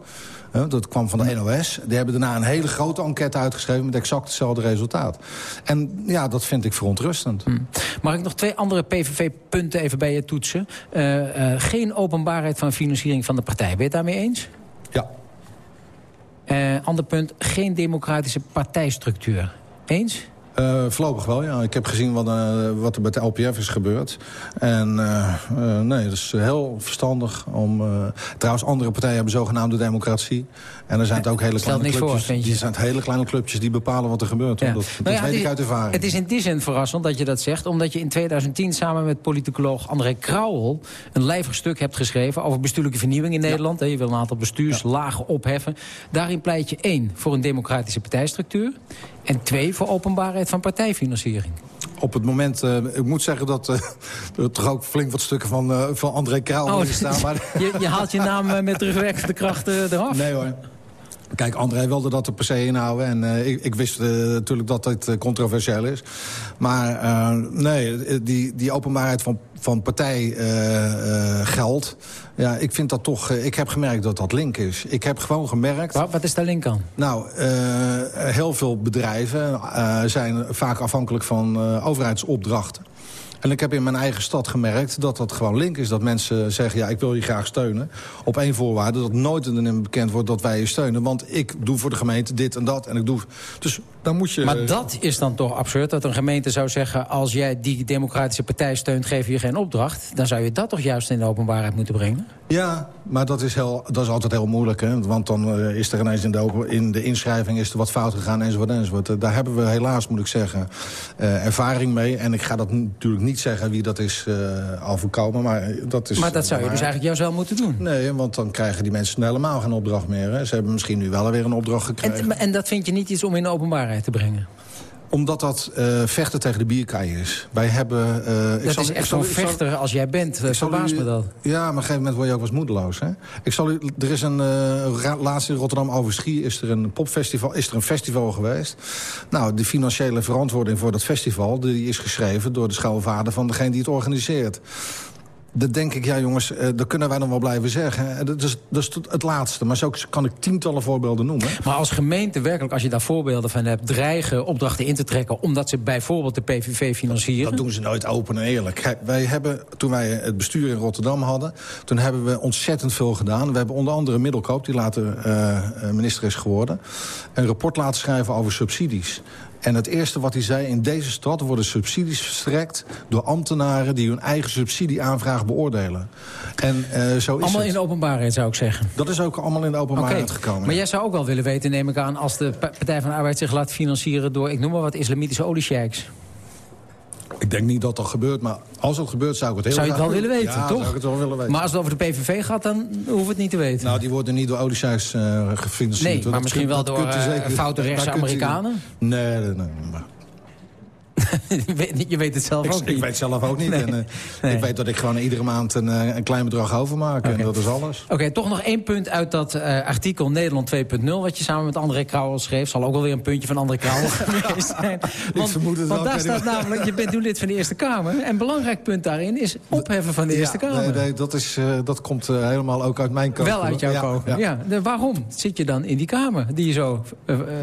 Dat kwam van de NOS. Die hebben daarna een hele grote enquête uitgeschreven... met exact hetzelfde resultaat. En ja, dat vind ik verontrustend. Hmm. Mag ik nog twee andere PVV-punten even bij je toetsen? Uh, geen openbaarheid van financiering van de partij. Ben je het daarmee eens? Ja. Uh, ander punt, geen democratische partijstructuur. Eens? Uh, voorlopig wel, ja. Ik heb gezien wat, uh, wat er bij de LPF is gebeurd. En uh, nee, dat is heel verstandig om... trouwens, andere partijen hebben zogenaamde democratie. En er zijn het ook hele kleine niks clubjes. Voor, die zijn het hele kleine clubjes die bepalen wat er gebeurt. Ja. Dat, dat nou ja, weet is, ik uit ervaring. Het is in die zin verrassend dat je dat zegt. Omdat je in 2010 samen met politicoloog André Krauwel... een lijvig stuk hebt geschreven over bestuurlijke vernieuwing in Nederland. Ja. Je wil een aantal bestuurslagen opheffen. Daarin pleit je één voor een democratische partijstructuur. En twee, voor openbaarheid van partijfinanciering. Op het moment, uh, ik moet zeggen dat uh, er toch ook flink wat stukken van, uh, van André Krauwel oh, in staan. Maar... je, je, haalt je naam met terugwerkende krachten eraf? Nee hoor. Kijk, André wilde dat er per se inhouden. En uh, ik, ik, wist uh, natuurlijk dat uh, controversieel is. Maar nee, die, die openbaarheid van, van partijgeld... ja, ik vind dat toch... ik heb gemerkt dat dat link is. Ik heb gewoon gemerkt... Wat, wat is daar link aan? Nou, heel veel bedrijven zijn vaak afhankelijk van overheidsopdrachten. En ik heb in mijn eigen stad gemerkt dat dat gewoon link is. Dat mensen zeggen, ja, ik wil je graag steunen. Op één voorwaarde, dat nooit in bekend wordt dat wij je steunen. Want ik doe voor de gemeente dit en dat. En ik doe... Dus dan moet je... Maar dat is dan toch absurd, dat een gemeente zou zeggen... als jij die democratische partij steunt, geef je geen opdracht. Dan zou je dat toch juist in de openbaarheid moeten brengen? Ja, maar dat is, heel, dat is altijd heel moeilijk. Hè? Want dan uh, is er ineens in de, open, in de inschrijving is er wat fout gegaan enzovoort enzovoort. Uh, daar hebben we helaas, moet ik zeggen, uh, ervaring mee. En ik ga dat natuurlijk niet zeggen wie dat is al voorkomen. Maar dat, is, maar dat zou je dus eigenlijk juist wel moeten doen? Nee, want dan krijgen die mensen helemaal geen opdracht meer. Hè? Ze hebben misschien nu wel weer een opdracht gekregen. En, en dat vind je niet iets om in de openbaarheid te brengen? Omdat dat uh, vechten tegen de bierkaai is. Wij hebben... Uh, dat ik zal, is echt zo'n vechter als jij bent. Verbaas me dat. Ja, maar op een gegeven moment word je ook wel eens moedeloos. Hè? Ik zal u, er is een... Uh, laatst in Rotterdam Overschie is er een popfestival, is er een festival geweest. Nou, de financiële verantwoording voor dat festival... die is geschreven door de schoonvader van degene die het organiseert. Dat denk ik, ja jongens, uh, dat kunnen wij nog wel blijven zeggen. Dat is, dat is het laatste, maar zo kan ik tientallen voorbeelden noemen. Maar als gemeente werkelijk, als je daar voorbeelden van hebt... dreigen opdrachten in te trekken omdat ze bijvoorbeeld de PVV financieren? Dat doen ze nooit open en eerlijk. Wij hebben, toen wij het bestuur in Rotterdam hadden... toen hebben we ontzettend veel gedaan. We hebben onder andere Middelkoop, die later uh, minister is geworden... een rapport laten schrijven over subsidies. En het eerste wat hij zei, in deze stad worden subsidies verstrekt... door ambtenaren die hun eigen subsidieaanvraag beoordelen. En uh, zo is Allemaal het. in de openbaarheid, zou ik zeggen. Dat is ook allemaal in de openbaarheid okay. gekomen. Maar jij zou ook wel willen weten, neem ik aan... als de Partij van de Arbeid zich laat financieren door, ik noem maar wat, islamitische oliesheiks. Ik denk niet dat dat gebeurt, maar als het gebeurt zou ik het heel Zou je het wel willen weten, ja, toch? zou ik het wel willen weten. Maar als het over de PVV gaat, dan hoeven we het niet te weten. Nou, die worden niet door oliesheiks uh, gefinancierd. Nee, maar misschien wel door uh, foute rechtse Amerikanen? Nee, nee, nee. Maar... je weet het zelf ik, ook niet. Ik weet zelf ook niet. Nee. En, uh, nee. Ik weet dat ik gewoon iedere maand een, een klein bedrag overmaak. Okay. En dat is alles. Oké, okay, toch nog één punt uit dat uh, artikel Nederland 2.0... wat je samen met André Krauwel schreef. Zal ook wel weer een puntje van André Krauwel geweest zijn. Want, want daar staat namelijk, je bent nu lid van de Eerste Kamer. En een belangrijk punt daarin is opheffen van de ja, Eerste Kamer. Nee, nee dat, is, uh, dat komt helemaal ook uit mijn kant. Wel uit jouw ja, ja. waarom zit je dan in die Kamer? Die je zo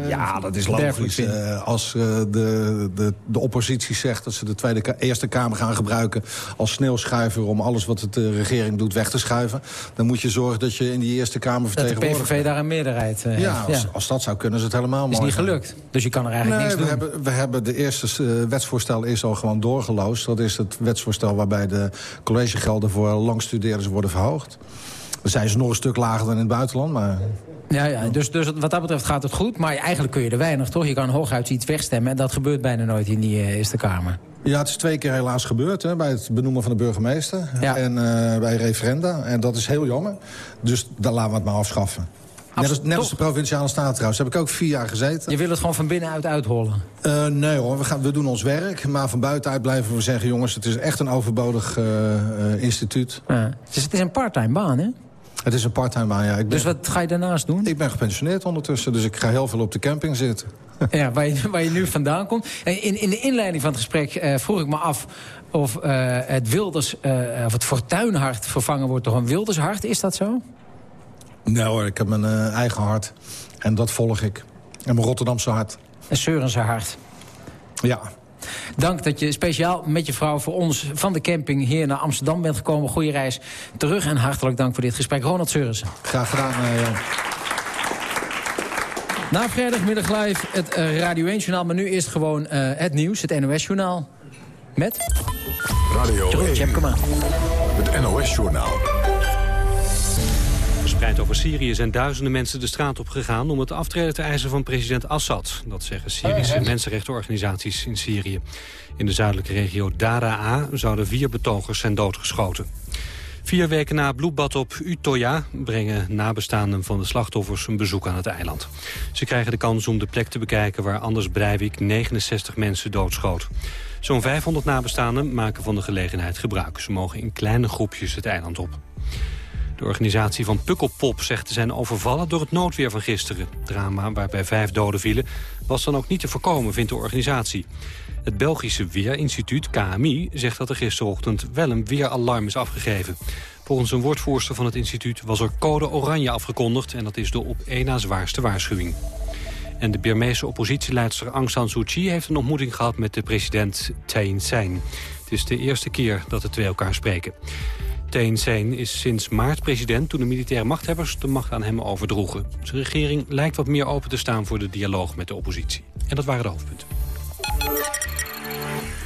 Ja, dat is logisch. als de, de, de oppositie zegt dat ze de Tweede Eerste Kamer gaan gebruiken als sneeuwschuiver om alles wat de regering doet weg te schuiven. Dan moet je zorgen dat je in die Eerste Kamer vertegenwoordigt. Dat de PVV daar een meerderheid uh, ja, als, als, dat zou kunnen, is het helemaal mooi. Is niet gelukt, dus je kan er eigenlijk nee, niks we doen. Hebben, we hebben de eerste uh, wetsvoorstel is al gewoon doorgeloosd. Dat is het wetsvoorstel waarbij de collegegelden voor langstudeerders worden verhoogd. Dan zijn ze nog een stuk lager dan in het buitenland, maar... Ja, ja dus, dus wat dat betreft gaat het goed. Maar eigenlijk kun je er weinig, toch? Je kan hooguit iets wegstemmen. En dat gebeurt bijna nooit in die uh, Eerste Kamer. Ja, het is twee keer helaas gebeurd. Hè, bij het benoemen van de burgemeester. Ja. En uh, bij referenda. En dat is heel jammer. Dus dan laten we het maar afschaffen. Net als, net als de Provinciale Staten trouwens. Daar heb ik ook vier jaar gezeten. Je wil het gewoon van binnenuit uithollen? Uh, nee hoor, we, gaan, we doen ons werk. Maar van buitenuit blijven we zeggen... jongens, het is echt een overbodig uh, uh, instituut. Ja. Dus het is een parttime baan, hè? Het is een parttime baan, ja. Ik ben, dus wat ga je daarnaast doen? Ik ben gepensioneerd ondertussen, dus ik ga heel veel op de camping zitten. Ja, waar je, waar je nu vandaan komt. In, in de inleiding van het gesprek uh, vroeg ik me af of uh, het Wilders, uh, of het Fortuinhart vervangen wordt door een Wildershart. Is dat zo? Nee hoor, ik heb mijn eigen hart. En dat volg ik. En mijn Rotterdamse hart. Een Seurense hart. Ja. Dank dat je speciaal met je vrouw voor ons van de camping hier naar Amsterdam bent gekomen. Goeie reis terug en hartelijk dank voor dit gesprek. Ronald Seurensen. Graag gedaan, Jan. Na vrijdagmiddag live het uh, Radio 1-journaal. Maar nu eerst gewoon uh, het nieuws, het NOS-journaal. Met? Radio 1, het NOS-journaal. Verspreid over Syrië zijn duizenden mensen de straat op gegaan... om het aftreden te eisen van president Assad. Dat zeggen Syrische mensenrechtenorganisaties in Syrië. In de zuidelijke regio Daraa zouden vier betogers zijn doodgeschoten. Vier weken na het bloedbad op Utoya brengen nabestaanden van de slachtoffers een bezoek aan het eiland. Ze krijgen de kans om de plek te bekijken waar Anders Breivik 69 mensen doodschoot. Zo'n 500 nabestaanden maken van de gelegenheid gebruik. Ze mogen in kleine groepjes het eiland op. De organisatie van Pukkelpop zegt te zijn overvallen door het noodweer van gisteren. Drama waarbij vijf doden vielen was dan ook niet te voorkomen, vindt de organisatie. Het Belgische Weerinstituut, KMI, zegt dat er gisterochtend wel een weeralarm is afgegeven. Volgens een woordvoerster van het instituut was er code oranje afgekondigd... en dat is de op één na zwaarste waarschuwing. En de Birmeese oppositieleidster Aung San Suu Kyi... heeft een ontmoeting gehad met de president Thein Sein. Het is de eerste keer dat de twee elkaar spreken. Thein Sein is sinds maart president toen de militaire machthebbers de macht aan hem overdroegen. Zijn regering lijkt wat meer open te staan voor de dialoog met de oppositie. En dat waren de hoofdpunten.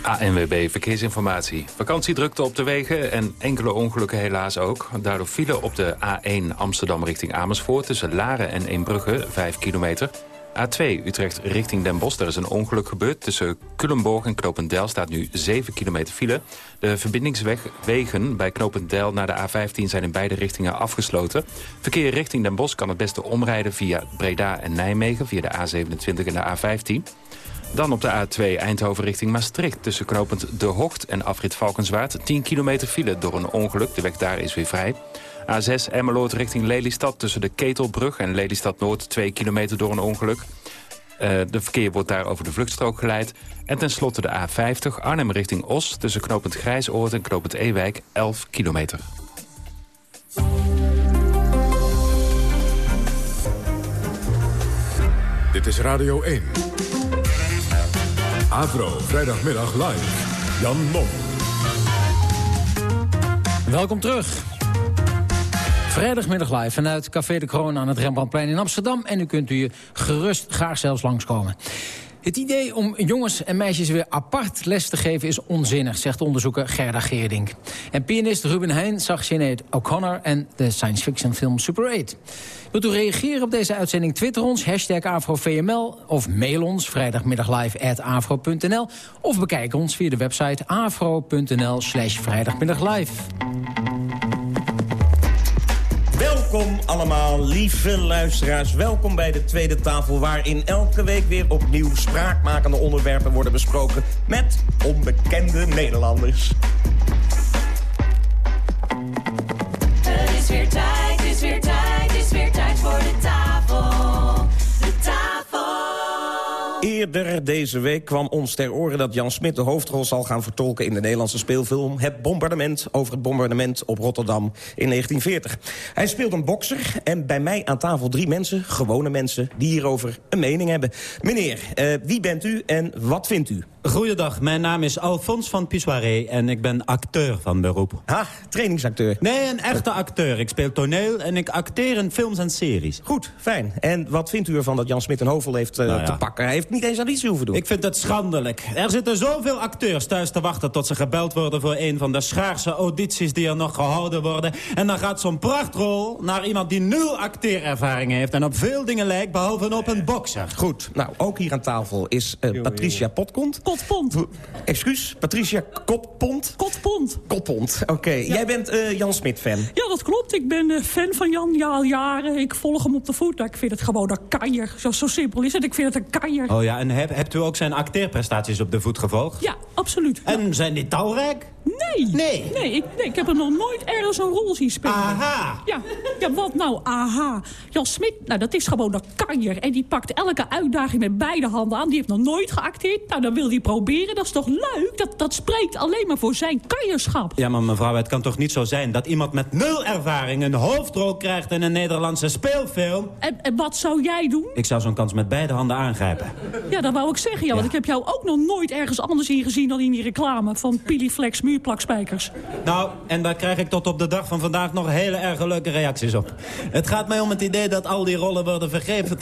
ANWB Verkeersinformatie. Vakantiedrukte op de wegen en enkele ongelukken helaas ook. Daardoor vielen op de A1 Amsterdam richting Amersfoort... tussen Laren en Eembrugge, 5 kilometer. A2 Utrecht richting Den Bosch, daar is een ongeluk gebeurd. Tussen Culemborg en Knopendel staat nu 7 kilometer file. De verbindingswegen bij Knopendel naar de A15 zijn in beide richtingen afgesloten. Verkeer richting Den Bosch kan het beste omrijden via Breda en Nijmegen... via de A27 en de A15. Dan op de A2 Eindhoven richting Maastricht. Tussen knopend De Hocht en afrit Valkenswaard. 10 kilometer file door een ongeluk. De weg daar is weer vrij. A6 Emmeloord richting Lelystad. Tussen de Ketelbrug en Lelystad Noord. 2 kilometer door een ongeluk. Uh, de verkeer wordt daar over de vluchtstrook geleid. En tenslotte de A50 Arnhem richting Os. Tussen knopend Grijsoord en knopend Ewijk. 11 kilometer. Dit is Radio 1. Avro, vrijdagmiddag live. Jan Mom. Welkom terug. Vrijdagmiddag live vanuit Café de Kroon aan het Rembrandtplein in Amsterdam. En u kunt u gerust graag zelfs langskomen. Het idee om jongens en meisjes weer apart les te geven is onzinnig, zegt onderzoeker Gerda Geerdink. En pianist Ruben Heijn zag Sinead O'Connor en de science fiction film Super 8. Wilt u reageren op deze uitzending? Twitter ons, hashtag AfroVML of mail ons vrijdagmiddaglive.afro.nl of bekijk ons via de website afro.nl slash vrijdagmiddaglive. Welkom allemaal, lieve luisteraars. Welkom bij de tweede tafel... waarin elke week weer opnieuw spraakmakende onderwerpen worden besproken... met onbekende Nederlanders. Eerder deze week kwam ons ter oren dat Jan Smit de hoofdrol zal gaan vertolken in de Nederlandse speelfilm Het Bombardement over het bombardement op Rotterdam in 1940. Hij speelt een bokser en bij mij aan tafel drie mensen, gewone mensen, die hierover een mening hebben. Meneer, uh, wie bent u en wat vindt u? Goeiedag, mijn naam is Alphonse van Pissoiré en ik ben acteur van beroep. Ha, trainingsacteur. Nee, een echte acteur. Ik speel toneel en ik acteer in films en series. Goed, fijn. En wat vindt u ervan dat Jan Smit een hoofdrol heeft uh, nou ja. te pakken? Hij heeft niet eens auditie hoeven doen. Ik vind het schandelijk. Er zitten zoveel acteurs thuis te wachten tot ze gebeld worden... voor een van de schaarse audities die er nog gehouden worden. En dan gaat zo'n prachtrol naar iemand die nul acteerervaring heeft... en op veel dingen lijkt, behalve op een bokser. Goed, nou, ook hier aan tafel is uh, Patricia Potkont. Kotpont. Excuus, Patricia Koppont? Kotpont. Koppont, oké. Jij bent uh, Jan Smit-fan? Ja, dat klopt. Ik ben uh, fan van Jan ja, al jaren. Ik volg hem op de voet. Nou, ik vind het gewoon een kanjer. Zo, zo simpel is het. Ik vind het een kanjer. Oh ja, en heb, hebt u ook zijn acteerprestaties op de voet gevolgd? Ja, absoluut. En zijn die talrijk? Nee. Nee? Nee ik, nee, ik heb hem nog nooit ergens een rol zien spelen. Aha. Ja, ja wat nou, aha. Jan Smit, nou, dat is gewoon een kanjer. En die pakt elke uitdaging met beide handen aan. Die heeft nog nooit geacteerd. Nou, dan wil hij proberen. Dat is toch leuk? Dat, dat spreekt alleen maar voor zijn kanjerschap. Ja, maar mevrouw, het kan toch niet zo zijn... dat iemand met nul ervaring een hoofdrol krijgt in een Nederlandse speelfilm? En, en wat zou jij doen? Ik zou zo'n kans met beide handen aangrijpen. Ja, dat wou ik zeggen, ja. Want ik heb jou ook nog nooit ergens anders in gezien... dan in die reclame van Piliflex muurplakspijkers. Nou, en daar krijg ik tot op de dag van vandaag nog hele erg leuke reacties op. Het gaat mij om het idee dat al die rollen worden vergeven...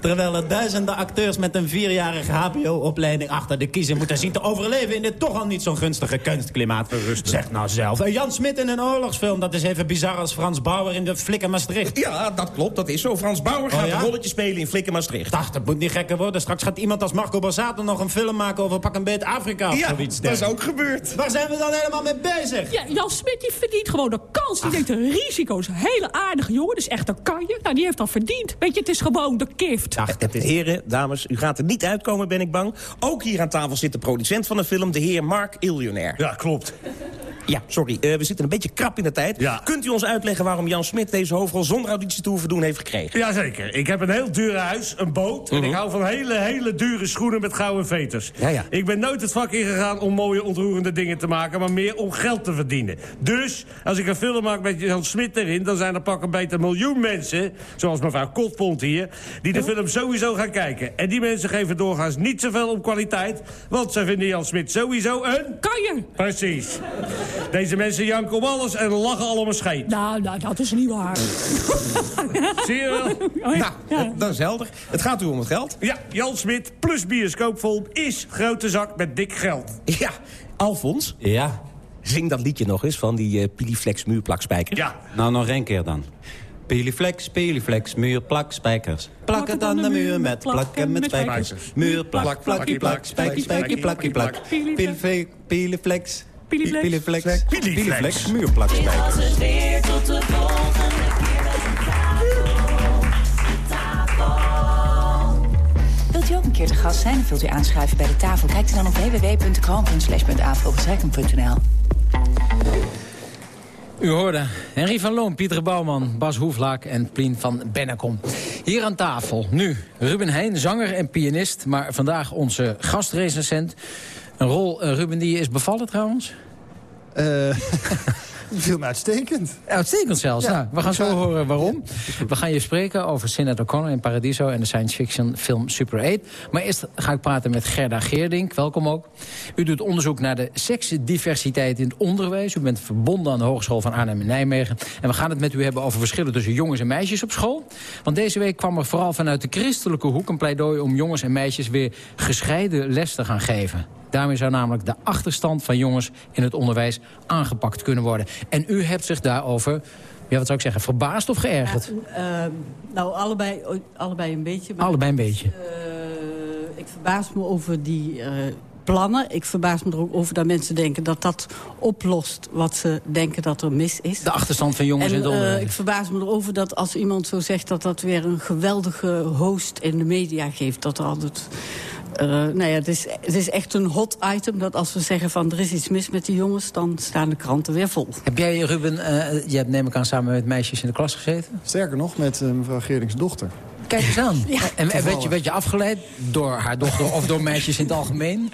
terwijl er duizenden acteurs met een vierjarige hbo-opleiding achter de kiezer moeten zien te overleven... in dit toch al niet zo'n gunstige kunstklimaat. Zeg nou zelf. En Jan Smit in een oorlogsfilm, dat is even bizar als Frans Bauer in de Flikker Maastricht. Ja, dat klopt, dat is zo. Frans Bauer gaat oh, een rolletje spelen in Flikker Maastricht. Dacht, dat moet niet gekker worden. Straks gaat iemand als Marco Borsato nog een film maken over pak een beet Afrika of ja, zoiets. dat is ook gebeurd. Waar zijn we dan helemaal mee bezig? Ja, Jan Smit die verdient gewoon de kans. Die denkt de risico's. Hele aardige jongen, dus echt een kanje. Nou, die heeft dat verdiend. Weet je, het is gewoon de kift. Ach, heren, dames, u gaat er niet uitkomen, ben ik bang. Ook hier aan tafel zit de producent van de film, de heer Mark Ilionair. Ja, klopt. Ja, sorry, uh, we zitten een beetje krap in de tijd. Ja. Kunt u ons uitleggen waarom Jan Smit deze hoofdrol zonder auditie te hoeven doen heeft gekregen? Jazeker. Ik heb een heel duur huis, een boot... en ik Mhm. hou van hele, hele dure schoenen met gouden veters. Ja, ja. Ik ben nooit het vak ingegaan om mooie, ontroerende dingen te maken... maar meer om geld te verdienen. Dus, als ik een film maak met Jan Smit erin... dan zijn er pak een beter miljoen mensen... zoals mevrouw Kotpont hier... die de film sowieso gaan kijken. En die mensen geven doorgaans niet zoveel om kwaliteit... want ze vinden Jan Smit sowieso een... Kanjer! Precies. Deze mensen janken om alles en lachen allemaal scheet. Nou, nou, dat is niet waar. Zie je wel? Nou, dat, dat is helder. Het gaat u om het geld. Ja, Jan Smit plus bioscoopfilm is grote zak met dik geld. Ja, Alfons, Ja? zing dat liedje nog eens van die eh, Piliflex muurplakspijker. Ja, Nou, nog één keer dan. Piliflex, piliflex, muur, plak, spijkers. Plak het aan de muur met plakken met spijkers. Muur, plak, plakkie, plak, spijkie, spijkie, plakkie, plak. Piliflex, piliflex, piliflex, piliflex, muur, plak, Dit was spijkers. het weer tot de volgende keer bij de tafel. Wilt u ook een keer te gast zijn of wilt u aanschuiven bij de tafel? Kijk dan op www.kroon.nl. U hoorde Henry van Loon, Pieter Bouwman, Bas Hoeflaak en Plien van Bennekom. Hier aan tafel nu Ruben Heijn, zanger en pianist... maar vandaag onze gastrecensent. Een rol, eh, Ruben, die is bevallen trouwens? Eh viel me uitstekend. Uitstekend zelfs. Ja. Nou, we gaan zo horen waarom. We gaan je spreken over Sinead O'Connor in Paradiso... en de science fiction film Super 8. Maar eerst ga ik praten met Gerda Geerdink. Welkom ook. U doet onderzoek naar de seksdiversiteit in het onderwijs. U bent verbonden aan de Hogeschool van Arnhem en Nijmegen. En we gaan het met u hebben over verschillen tussen jongens en meisjes op school. Want deze week kwam er vooral vanuit de christelijke hoek... een pleidooi om jongens en meisjes weer gescheiden les te gaan geven. Daarmee zou namelijk de achterstand van jongens in het onderwijs aangepakt kunnen worden. En u hebt zich daarover, ja, wat zou ik zeggen, verbaasd of geërgerd? Eh, nou, allebei, allebei een beetje. maar, Allebei een beetje. eh, ik verbaas me over die eh, plannen. Ik verbaas me er ook over dat mensen denken dat dat oplost wat ze denken dat er mis is. De achterstand van jongens en, in het onderwijs. ik verbaas me erover dat als iemand zo zegt dat dat weer een geweldige host in de media geeft. Dat er altijd... eh, nou ja, het is, het is echt een hot item dat als we zeggen van er is iets mis met die jongens... dan staan de kranten weer vol. Heb jij, Ruben, eh, je hebt neem ik aan samen met meisjes in de klas gezeten? Sterker nog, met eh, mevrouw Geerdings dochter. Kijk eens aan. Ja, en en werd je, werd je afgeleid door haar dochter of door meisjes in het algemeen?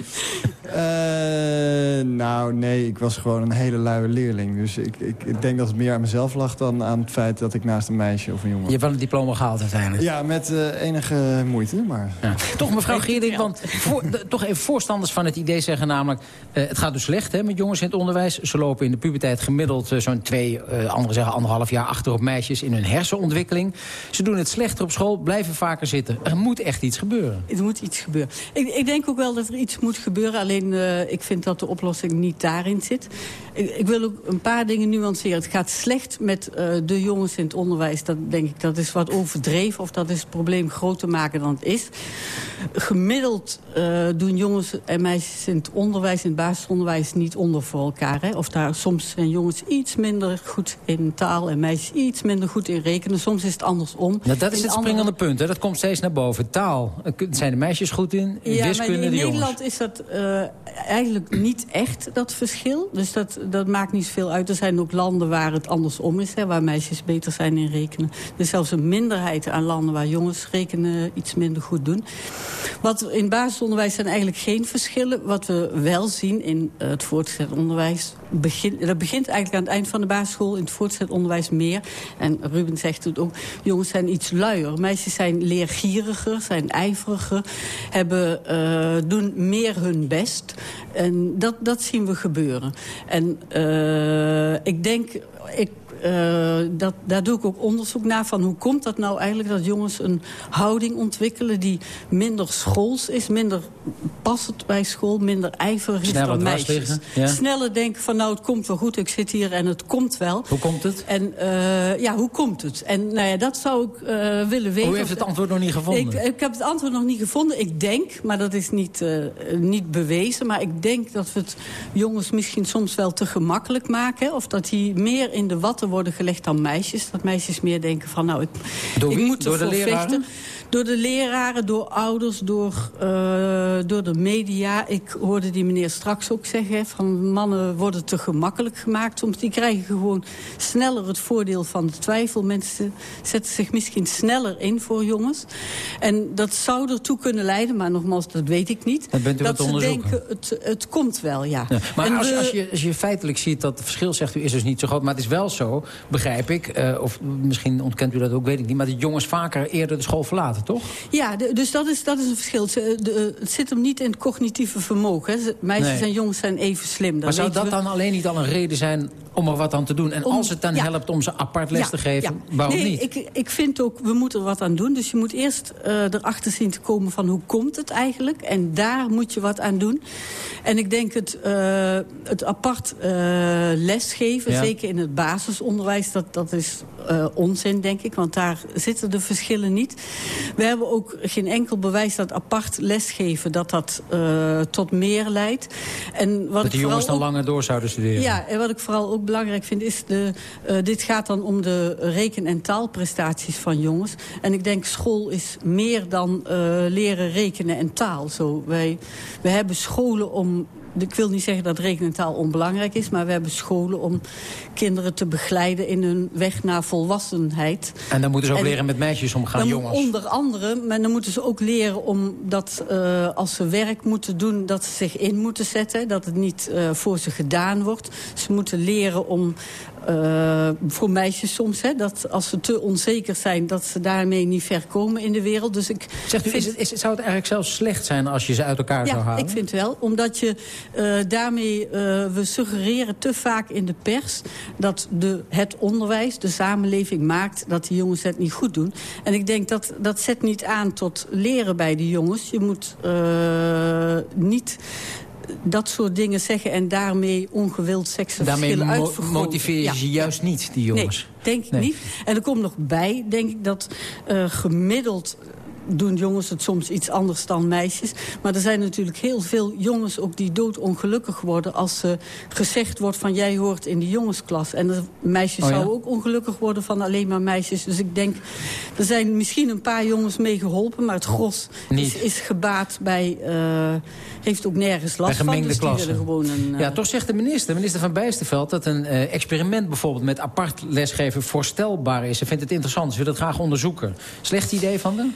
Eh, nou, nee, ik was gewoon een hele luie leerling. Dus ik, ik, ik denk dat het meer aan mezelf lag dan aan het feit dat ik naast een meisje of een jongen... Je hebt wel een diploma gehaald uiteindelijk. Ja, met eh, enige moeite, maar... Ja. Toch, mevrouw Geerdink, want voor, de- toch even voorstanders van het idee zeggen namelijk... eh, het gaat dus slecht hè, met jongens in het onderwijs. Ze lopen in de puberteit gemiddeld zo'n twee, eh, anderen zeggen anderhalf jaar achter op meisjes in hun hersenontwikkeling. Ze doen het slechter op school, blijven vaker zitten. Er moet echt iets gebeuren. Er moet iets gebeuren. Ik, ik denk ook wel dat er iets moet gebeuren. Alleen uh, ik vind dat de oplossing niet daarin zit. Ik, ik, wil ook een paar dingen nuanceren. Het gaat slecht met uh, de jongens in het onderwijs. Dat denk ik, dat is wat overdreven. Of dat is het probleem groter maken dan het is. Gemiddeld uh, doen jongens en meisjes in het onderwijs, in het basisonderwijs, niet onder voor elkaar. Hè? Of daar soms zijn jongens iets minder goed in taal en meisjes iets minder goed in rekenen. Soms is het andersom. Nou, dat is het springende punt. Hè? Dat komt steeds naar boven. Taal, zijn de meisjes goed in? Ja, Wiskunde, maar in de Nederland is dat uh, eigenlijk niet echt, dat verschil. Dus dat, dat maakt niet zoveel uit. Er zijn ook landen waar het andersom is, hè, waar meisjes beter zijn in rekenen. Er is zelfs een minderheid aan landen waar jongens rekenen iets minder goed doen. Wat in basisonderwijs zijn eigenlijk geen verschillen. Wat we wel zien in uh, het voortgezet onderwijs... Dat begint eigenlijk aan het eind van de basisschool... in het voortgezet onderwijs meer. En Ruben zegt het ook, jongens zijn iets luier. Meisjes zijn leergieriger, zijn ijveriger... Hebben, uh, doen meer hun best. En dat, dat zien we gebeuren. En uh, ik denk... Ik uh, dat, daar doe ik ook onderzoek naar van hoe komt dat nou eigenlijk dat jongens een houding ontwikkelen die minder schools is, minder passend bij school, minder ijverig is dan meisjes. Ja. Sneller denken van nou het komt wel goed, ik zit hier en het komt wel. Hoe komt het? En uh, ja, hoe komt het? En nou ja, dat zou ik uh, willen weten. Hoe heeft het antwoord nog niet gevonden? Ik, ik, heb het antwoord nog niet gevonden. Ik denk, maar dat is niet, niet bewezen, maar ik denk dat we het jongens misschien soms wel te gemakkelijk maken. Of dat die meer in de watten worden gelegd dan meisjes. Dat meisjes meer denken van nou, ik, door ik moet door de vechten. Door de leraren, door ouders, door, uh, door de media. Ik hoorde die meneer straks ook zeggen... van mannen worden te gemakkelijk gemaakt. Soms die krijgen gewoon sneller het voordeel van de twijfel. Mensen zetten zich misschien sneller in voor jongens. En dat zou ertoe kunnen leiden, maar nogmaals, dat weet ik niet. Dat, bent u dat ze denken, het, het komt wel, ja. ja maar en als, als, je, als je feitelijk ziet dat het verschil, zegt u, is dus niet zo groot. Maar het is wel zo, begrijp ik, uh, of misschien ontkent u dat ook, weet ik niet... maar dat jongens vaker eerder de school verlaten, toch? Ja, de, dus dat is, dat is een verschil. De, de, het zit hem niet in het cognitieve vermogen. Hè. Meisjes nee. en jongens zijn even slim. maar zou dat we. dan alleen niet al een reden zijn om er wat aan te doen? En om, als het dan ja. helpt om ze apart les ja, te geven, ja. waarom nee, niet? Ik, ik vind ook, we moeten er wat aan doen. Dus je moet eerst uh, erachter zien te komen van hoe komt het eigenlijk. En daar moet je wat aan doen. En ik denk het, uh, het apart uh, lesgeven, zeker in het basisonderwijs... dat, dat is onzin, denk ik, want daar zitten de verschillen niet. We hebben ook geen enkel bewijs dat apart lesgeven... dat dat uh, tot meer leidt. En wat dat die jongens dan ook, langer door zouden studeren. Ja, en wat ik vooral ook belangrijk vind is... De, uh, dit gaat dan om de reken- en taalprestaties van jongens. En ik denk school is meer dan leren rekenen en taal. Zo, wij, we hebben scholen om ik wil niet zeggen dat rekenen en taal onbelangrijk is... maar we hebben scholen om kinderen te begeleiden in hun weg naar volwassenheid. En dan moeten ze ook en leren met meisjes omgaan, dan jongens. Onder andere, maar dan moeten ze ook leren om dat uh, als ze werk moeten doen... dat ze zich in moeten zetten, dat het niet uh, voor ze gedaan wordt. Ze moeten leren om uh, voor meisjes soms, hè, dat als ze te onzeker zijn... dat ze daarmee niet ver komen in de wereld. Dus ik Zegt u, vind... is het, is, zou het eigenlijk zelfs slecht zijn als je ze uit elkaar ja, zou halen? ik vind wel. Omdat je uh, daarmee... Uh, we suggereren te vaak in de pers... dat de, het onderwijs, de samenleving maakt... dat die jongens het niet goed doen. En ik denk dat dat zet niet aan tot leren bij de jongens. Je moet niet dat soort dingen zeggen en daarmee ongewild seksenverschillen Daarmee mo motiveer je ze juist niet, die jongens. Nee, denk ik Nee. niet. En er komt nog bij, denk ik, dat uh, gemiddeld doen jongens het soms iets anders dan meisjes. Maar er zijn natuurlijk heel veel jongens ook die doodongelukkig worden... als uh, gezegd wordt van jij hoort in de jongensklas. En de meisjes Oh ja? zouden ook ongelukkig worden van alleen maar meisjes. Dus ik denk, er zijn misschien een paar jongens mee geholpen... maar het gros is, is gebaat bij... Uh, heeft ook nergens last van. Dus die gewoon een... uh, Ja, toch zegt de minister, minister van Bijsterveld... dat een uh, experiment bijvoorbeeld met apart lesgeven voorstelbaar is. Ze vindt het interessant, ze wil het graag onderzoeken. Slecht idee van de?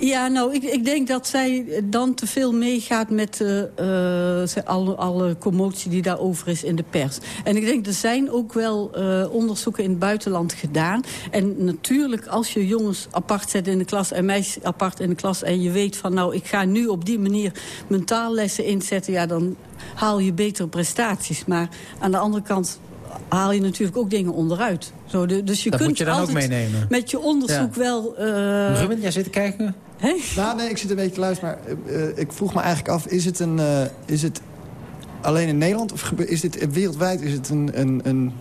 Ja, nou, ik, ik denk dat zij dan te veel meegaat met uh, uh, alle, alle commotie die daarover is in de pers. En ik denk, er zijn ook wel uh, onderzoeken in het buitenland gedaan. En natuurlijk, als je jongens apart zet in de klas en meisjes apart in de klas... en je weet van, nou, ik ga nu op die manier mijn taallessen inzetten... ja, dan haal je betere prestaties. Maar aan de andere kant haal je natuurlijk ook dingen onderuit. Zo, de, dus je Dat kunt moet je dan ook meenemen. met je onderzoek Ja. wel... Uh, Ruben, jij zit te kijken? Hey? Nou, nee, ik zit een beetje te luisteren, maar uh, ik vroeg me eigenlijk af... is het, een, uh, is het alleen in Nederland? Of is dit wereldwijd is het een, een, een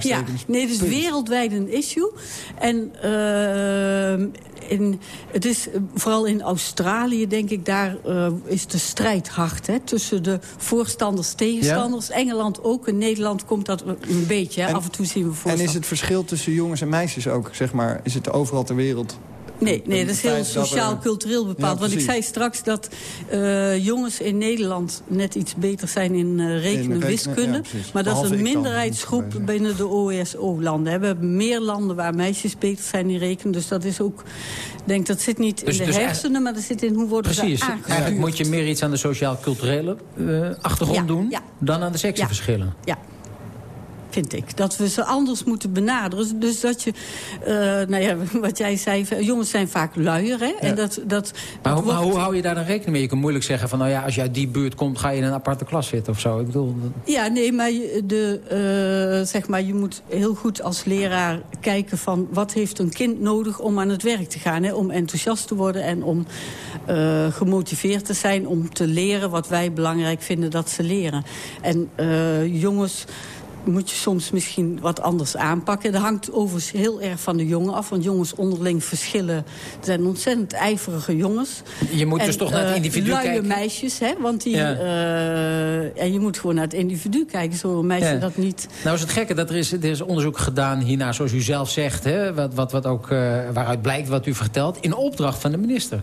ja, nee, het is wereldwijd een issue. En uh, in, het is vooral in Australië, denk ik, daar uh, is de strijd hard. Hè, tussen de voorstanders, tegenstanders. Engeland ook, in Nederland komt dat een beetje. Hè, af en toe zien we voorstanders. En is het verschil tussen jongens en meisjes ook, zeg maar? Is het overal ter wereld Nee, nee dat is heel sociaal-cultureel bepaald. Want ik zei straks dat uh, jongens in Nederland net iets beter zijn in uh, rekenen, wiskunde. maar dat is een minderheidsgroep binnen de OSO-landen. We hebben meer landen waar meisjes beter zijn in rekenen. Dus dat is ook... Ik denk, dat zit niet dus, in de dus hersenen, maar dat zit in hoe worden Precies. ze Precies. Eigenlijk moet je meer iets aan de sociaal-culturele uh, achtergrond doen... dan aan de seksenverschillen. ja vind ik. Dat we ze anders moeten benaderen. Dus dat je, uh, nou ja, wat jij zei, jongens zijn vaak luier. Hè? En dat, dat, maar, hoe, hoe hou je daar dan rekening mee? Je kan moeilijk zeggen van, nou ja, als je uit die buurt komt... ga je in een aparte klas zitten of zo. Ik bedoel... Ja, nee, maar, de, uh, zeg maar je moet heel goed als leraar kijken van... wat heeft een kind nodig om aan het werk te gaan. Hè? Om enthousiast te worden en om uh, gemotiveerd te zijn... om te leren wat wij belangrijk vinden dat ze leren. En jongens moet je soms misschien wat anders aanpakken. Dat hangt overigens heel erg van de jongen af. Want jongens onderling verschillen. Er zijn ontzettend ijverige jongens. Je moet dus toch naar het eh, individu uh, kijken? meisjes, hè. Want die, ja. uh, en je moet gewoon naar het individu kijken. Zo meisje dat niet... Nou is het gekke, dat er is, er is onderzoek gedaan hiernaar, zoals u zelf zegt. Hè, wat, wat, wat ook, uh, waaruit blijkt wat u vertelt. In opdracht van de minister.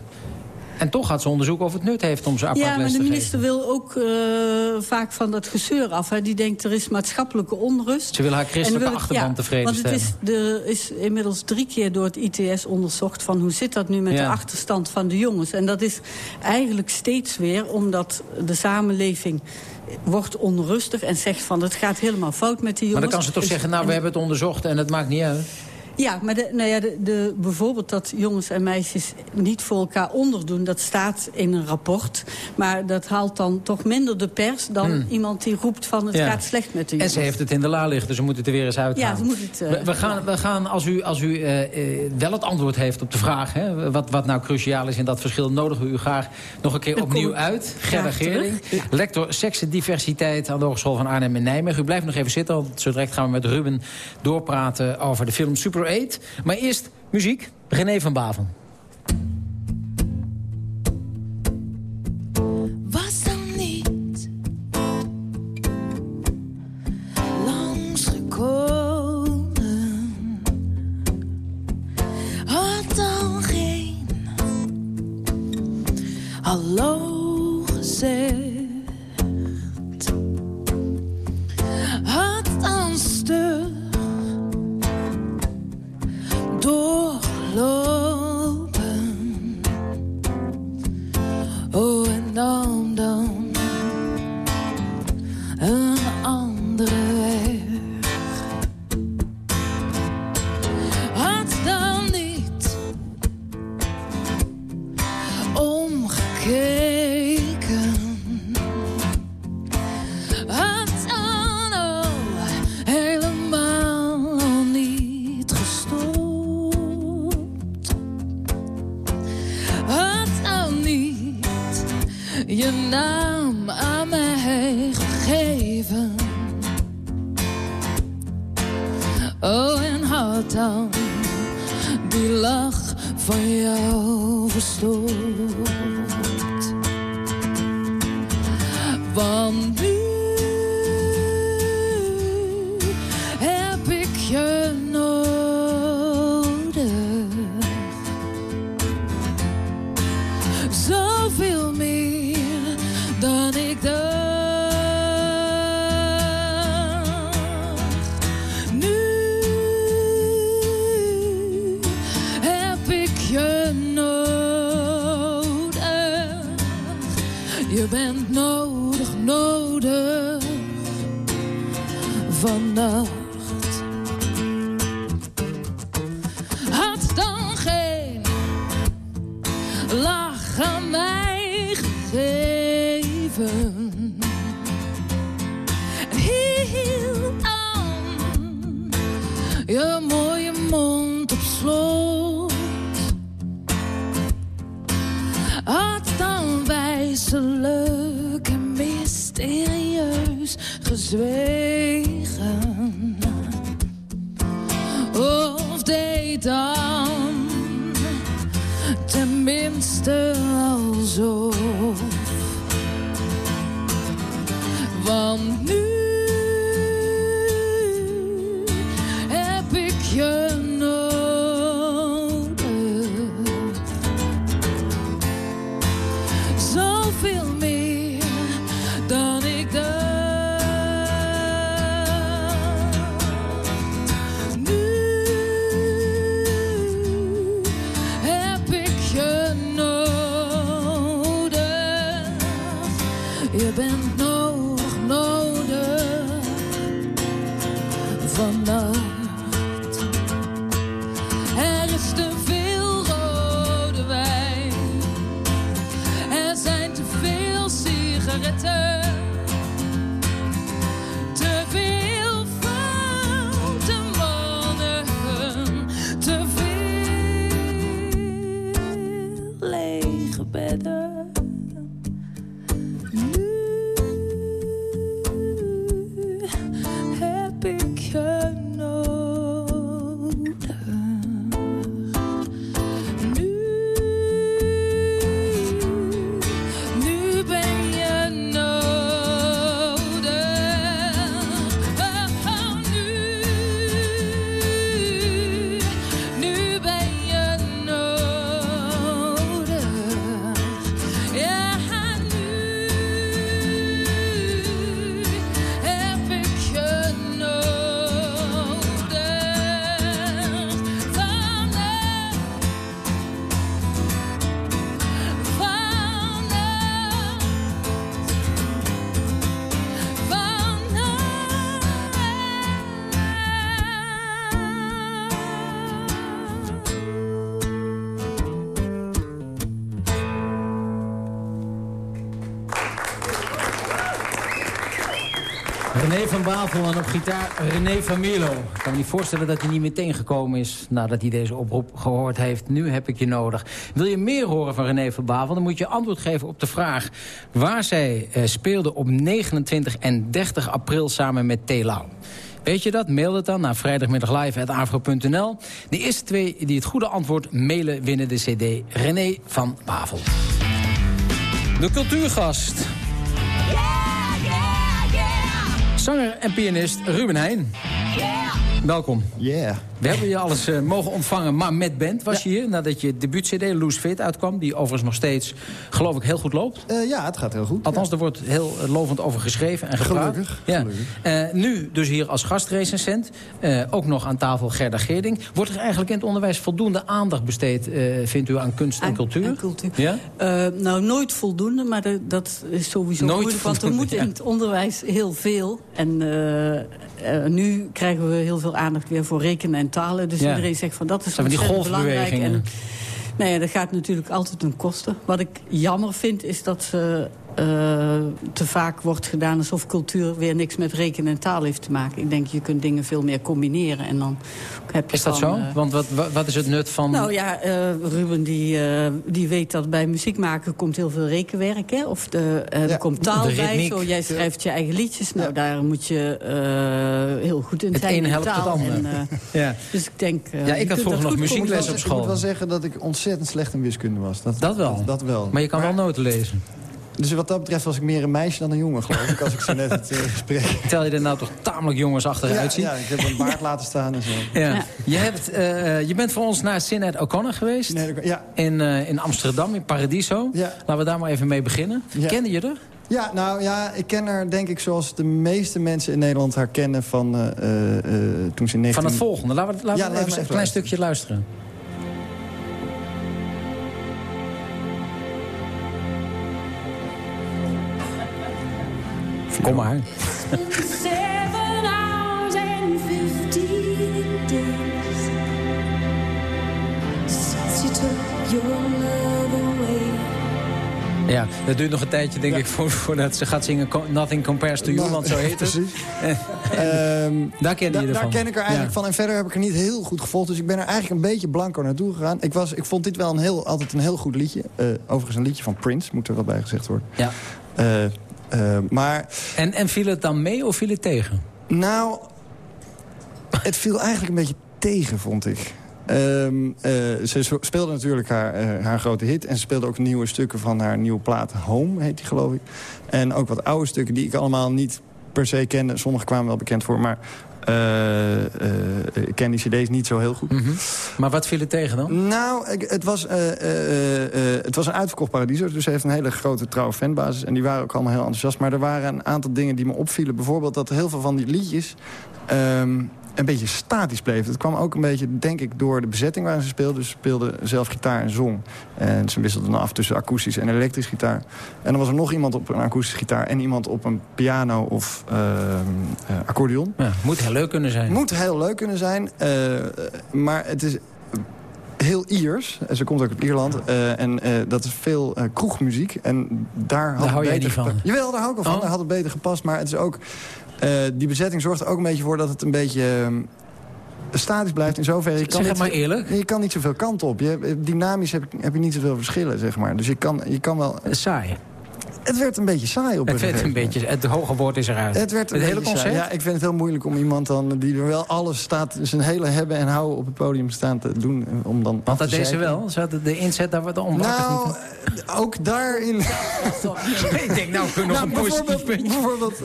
En toch gaat ze onderzoeken of het nut heeft om ze apart ja, les te geven. Ja, maar de minister wil ook uh, vaak van dat gezeur af. Hè. Die denkt er is maatschappelijke onrust. Ze wil haar christelijke achterban ja, tevreden want het is, er is inmiddels drie keer door het ITS onderzocht... van hoe zit dat nu met ja. de achterstand van de jongens. En dat is eigenlijk steeds weer omdat de samenleving wordt onrustig en zegt van het gaat helemaal fout met die jongens. Maar dan kan ze toch zeggen, nou we hebben het onderzocht en het maakt niet uit. Ja, maar de, nou ja, de, de, bijvoorbeeld dat jongens en meisjes niet voor elkaar onderdoen... dat staat in een rapport. Maar dat haalt dan toch minder de pers dan hmm. iemand die roept van... het gaat slecht met de jongens. En ze heeft het in de la liggen, dus ze moeten het er weer eens uithalen. Ja, ze moet het... Uh, we, we, gaan, we gaan, als u, als u uh, uh, wel het antwoord heeft op de vraag... Hè, wat, wat nou cruciaal is in dat verschil... nodigen we u graag nog een keer Dan opnieuw uit. Gerda Gering, ja. lector seksendiversiteit... aan de Hogeschool van Arnhem in Nijmegen. U blijft nog even zitten, want zo direct gaan we met Ruben doorpraten... over de film Super 8. Maar eerst muziek. René van Baven. Hallo gezegd? Je mooie mond op slot. Had dan wijselijk en mysterieus gezwegen. Of deed dan tenminste alsof. Want van Bavel en op gitaar René van Mierlo. Ik kan me niet voorstellen dat hij niet meteen gekomen is... nadat hij deze oproep gehoord heeft. Nu heb ik je nodig. Wil je meer horen van René van Bavel... dan moet je antwoord geven op de vraag... waar zij eh, speelde op 29 en 30 april samen met Telau. Weet je dat? Mail het dan naar vrijdagmiddaglive.afro.nl. De eerste twee die het goede antwoord mailen... winnen de cd René van Bavel. De cultuurgast. Zanger en pianist Ruben Heijn. Welkom. Yeah. We hebben je alles eh, mogen ontvangen, maar met band was je hier... nadat je debuut-cd Loose Fit uitkwam... die overigens nog steeds, geloof ik, heel goed loopt. Eh, ja, het gaat heel goed. Althans, er wordt heel eh, lovend over geschreven en gepraat. Gelukkig, Ja. gelukkig. Eh, nu dus hier als gastrecensent. Eh, ook nog aan tafel Gerda Geerding. Wordt er eigenlijk in het onderwijs voldoende aandacht besteed... eh, vindt u aan kunst en cultuur? en cultuur. Ja? Eh, nou, nooit voldoende, maar de- dat is sowieso Nooit moeilijk. Want er moet ja. in het onderwijs heel veel. En eh, eh, nu krijgen we heel veel aandacht weer voor rekenen en talen. Dus Ja. iedereen zegt van dat is ontzettend belangrijk. En, nou ja, dat gaat natuurlijk altijd ten koste. Wat ik jammer vind, is dat ze te vaak wordt gedaan... alsof cultuur weer niks met rekenen en taal heeft te maken. Ik denk, je kunt dingen veel meer combineren. En dan heb je Is dat van, zo? eh, Want wat, wat, is het nut van... nou ja, eh, Ruben die, eh, die weet dat bij muziek maken komt heel veel rekenwerk. Hè? Of de, eh, er komt taal de bij. Zo, jij schrijft je eigen liedjes. Nou, daar moet je eh, heel goed in Het zijn. ene in helpt het taal. andere. En, eh, ja. Dus ik denk... eh, Ja, ik had vroeger nog muziekles op Ik school. moet wel zeggen dat ik ontzettend slecht in wiskunde was. Dat, Dat wel. Dat, dat wel. Maar je kan wel noten lezen. Dus wat dat betreft was ik meer een meisje dan een jongen, geloof ik. Als ik zo net het eh, gesprek... Tel je er nou toch tamelijk jongensachtig Ja, uitzien? ja, ik heb een baard laten staan en zo. Ja. Ja. Je, hebt, eh, je bent voor ons naar Sinead O'Connor geweest. Nee, ja, In, eh, in Amsterdam, in Paradiso. Ja. Laten we daar maar even mee beginnen. Ja. Kende je er? Ja, nou ja, ik ken haar denk ik zoals de meeste mensen in Nederland haar kennen van eh, eh, eh, toen ze in 19... Van het volgende. Laten we, laten Ja, we even een klein stukje luisteren. Love away. Ja, dat duurt nog een tijdje, denk ik, voor, voordat ze gaat zingen Nothing Compares to You, want zo heet het. Eh, Ehm, Daar ken je da- daar ken ik haar eigenlijk Ja. van. En verder heb ik er niet heel goed gevolgd. Dus ik ben er eigenlijk een beetje blanco naartoe gegaan. Ik, was, ik vond dit wel een heel, altijd een heel goed liedje. Eh, overigens een liedje van Prince, moet er wel bij gezegd worden. Ja. Eh, maar... en, en viel het dan mee of viel het tegen? Nou, het viel eigenlijk een beetje tegen, vond ik. Um, ze speelde natuurlijk haar, uh, haar grote hit. En ze speelde ook nieuwe stukken van haar nieuwe plaat. Home heet die, geloof ik. En ook wat oude stukken die ik allemaal niet per se kende. Sommige kwamen wel bekend voor, maar... Uh, ik ken die cd's niet zo heel goed. Mm -hmm. Maar wat viel er tegen dan? Nou, het was, het was een uitverkocht paradiso. Dus ze heeft een hele grote trouwe fanbasis. En die waren ook allemaal heel enthousiast. Maar er waren een aantal dingen die me opvielen. Bijvoorbeeld dat heel veel van die liedjes... Um, een beetje statisch bleef. Dat kwam ook een beetje, denk ik, door de bezetting waar ze speelde. Dus ze speelde zelf gitaar en zong. En ze wisselden dan af tussen akoestisch en elektrisch gitaar. En dan was er nog iemand op een akoestische gitaar... en iemand op een piano of uh, uh, accordeon. Ja, moet heel leuk kunnen zijn. Moet heel leuk kunnen zijn. Uh, maar het is heel Iers. Ze komt ook uit Ierland. Uh, en uh, dat is veel uh, kroegmuziek. En daar had daar hou beter niet van? Jawel, daar hou ik wel van. Oh. Daar had het beter gepast. Maar het is ook... die bezetting zorgt er ook een beetje voor dat het een beetje... statisch blijft in zoverre. Je kan zeg het maar eerlijk. Je kan niet zoveel kanten op. Je, dynamisch heb, heb je niet zoveel verschillen, zeg maar. Dus je kan, je kan wel... Saai. Het werd een beetje saai op het een werd een beetje, Het hoge woord is eruit. Het werd een het hele concert? saai. Ja, ik vind het heel moeilijk om iemand dan die er wel alles staat... zijn hele hebben en houden op het podium staan te doen. Om dan Want dat deed ze wel. Ze hadden de inzet daar wat om. Nou, ook daarin... ik denk, nou, kunnen we nog nou, een positief bijvoorbeeld, puntje. bijvoorbeeld,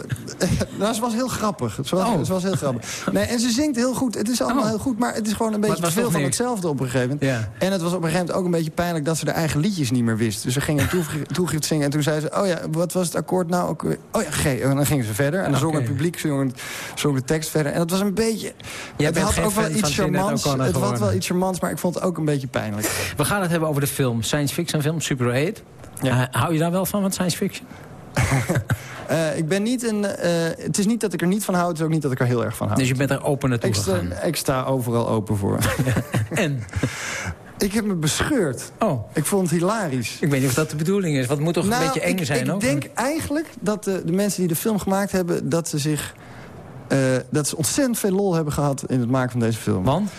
nou, ze was heel grappig. Ze was, Oh. ze was heel grappig. Nee, en ze zingt heel goed. Het is allemaal Oh. heel goed, maar het is gewoon een beetje veel van hetzelfde op een gegeven moment. Ja. En het was op een gegeven moment ook een beetje pijnlijk dat ze de eigen liedjes niet meer wist. Dus ze ging een toegift zingen en toen zei ze... oh ja, wat was het akkoord nou ook weer? Oh ja, G. En dan gingen ze verder. En dan zong Oké. het publiek zong, zong de tekst verder. En het was een beetje... Jij het had ook wel iets charmants. Het had wel iets charmants, maar ik vond het ook een beetje pijnlijk. We gaan het hebben over de film. Science fiction film, Super 8. Ja. Eh, hou je daar wel van, van science fiction? Eh, ik ben niet een... eh, het is niet dat ik er niet van hou, het is ook niet dat ik er heel erg van hou. Dus je bent er open naartoe ik, sta, ik sta overal open voor. En? Ik heb me bescheurd. Oh, Ik vond het hilarisch. ik weet niet of dat de bedoeling is. Want het moet toch een Nou, beetje eng ik, zijn ik ook? denk eigenlijk dat de, de mensen die de film gemaakt hebben... dat ze zich... eh, dat ze ontzettend veel lol hebben gehad in het maken van deze film. Want?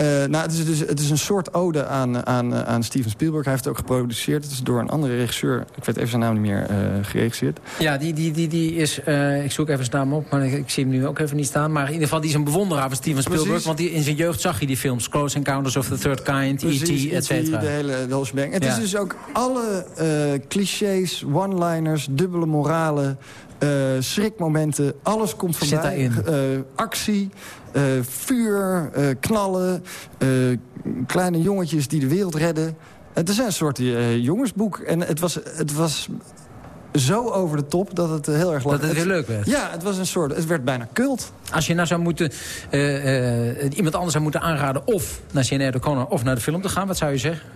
Eh, nou, het is, dus, het is een soort ode aan, aan, aan Steven Spielberg. Hij heeft het ook geproduceerd. Het is door een andere regisseur, ik weet even zijn naam niet meer, eh, geregisseerd. Ja, die, die, die, die is... eh, ik zoek even zijn naam op, maar ik, ik zie hem nu ook even niet staan. Maar in ieder geval, die is een bewonderaar van Steven Spielberg. Precies. Want die, in zijn jeugd zag hij die films. Close Encounters of the Third Kind, Precies, E.T., et E.T., cetera. De hele, shebang. Het Ja. is dus ook alle clichés, one-liners, dubbele moralen... schrikmomenten, alles komt daarin. Eh, actie, eh, vuur, eh, knallen, eh, kleine jongetjes die de wereld redden. Het is een soort jongensboek. En het was, het was zo over de top dat het heel erg Dat het weer leuk werd. Ja, het was een soort. Het werd bijna cult. Als je nou zou moeten, iemand anders zou moeten aanraden... of naar Sinead O'Connor of naar de film te gaan, wat zou je zeggen?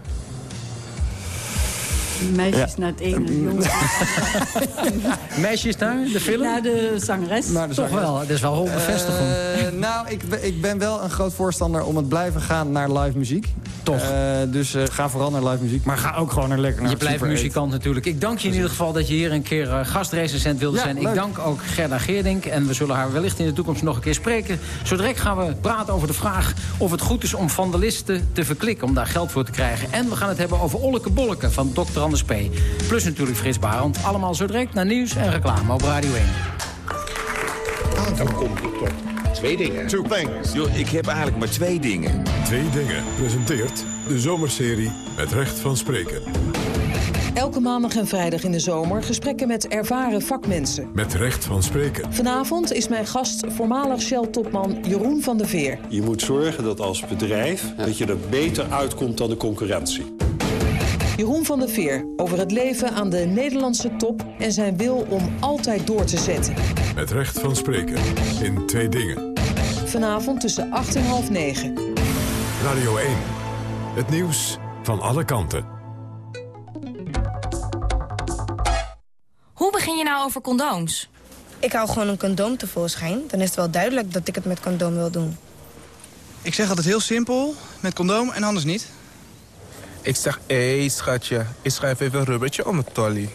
Meisjes naar het ene, jongens Meisjes naar de film? naar de zangeres. De Toch zangeres. wel, dat is wel een bevestiging. Eh, nou, ik, ben- ik ben wel een groot voorstander om het blijven gaan naar live muziek. Toch. Eh, dus eh, ga vooral naar live muziek. Maar ga ook gewoon naar lekker naar je blijft muzikant natuurlijk. Ik dank je in ieder geval dat je hier een keer eh, gastrecensent wilde Ja, zijn. Ik dank ook Gerda Geerdink. En we zullen haar wellicht in de toekomst nog een keer spreken. Zo direct gaan we praten over de vraag of het goed is om vandalisten te verklikken. Om daar geld voor te krijgen. En we gaan het hebben over Olleke Bolleke van Dr. Anders P. Plus natuurlijk Frits Barend. Allemaal zo direct naar nieuws en reclame op Radio 1. Dan komt het tot twee dingen. Two things. Yo, ik heb eigenlijk maar twee dingen. Twee dingen presenteert de zomerserie Het Recht van Spreken. Elke maandag en vrijdag in de zomer gesprekken met ervaren vakmensen. Met Recht van Spreken. Vanavond is mijn gast voormalig Shell-topman Jeroen van der Veer. Je moet zorgen dat als bedrijf dat je er beter uitkomt dan de concurrentie. Jeroen van der Veer over het leven aan de Nederlandse top... en zijn wil om altijd door te zetten. Met Recht van Spreken. In Twee dingen. Vanavond tussen 8 en half 9. Radio 1. Het nieuws van alle kanten. Hoe begin je nou over condooms? Ik hou gewoon een condoom tevoorschijn. Dan is het wel duidelijk dat ik het met condoom wil doen. Ik zeg altijd heel simpel, met condoom en anders niet. Ik zeg, hé hey, schatje, ik schrijf even een rubbertje om het tolly.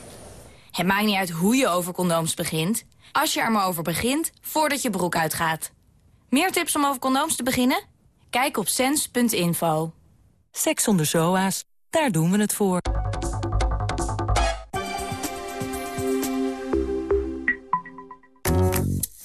Het maakt niet uit hoe je over condooms begint. Als je er maar over begint, voordat je broek uitgaat. Meer tips om over condooms te beginnen? Kijk op sens.info. Seks zonder zoa's, daar doen we het voor.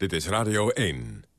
Dit is Radio 1.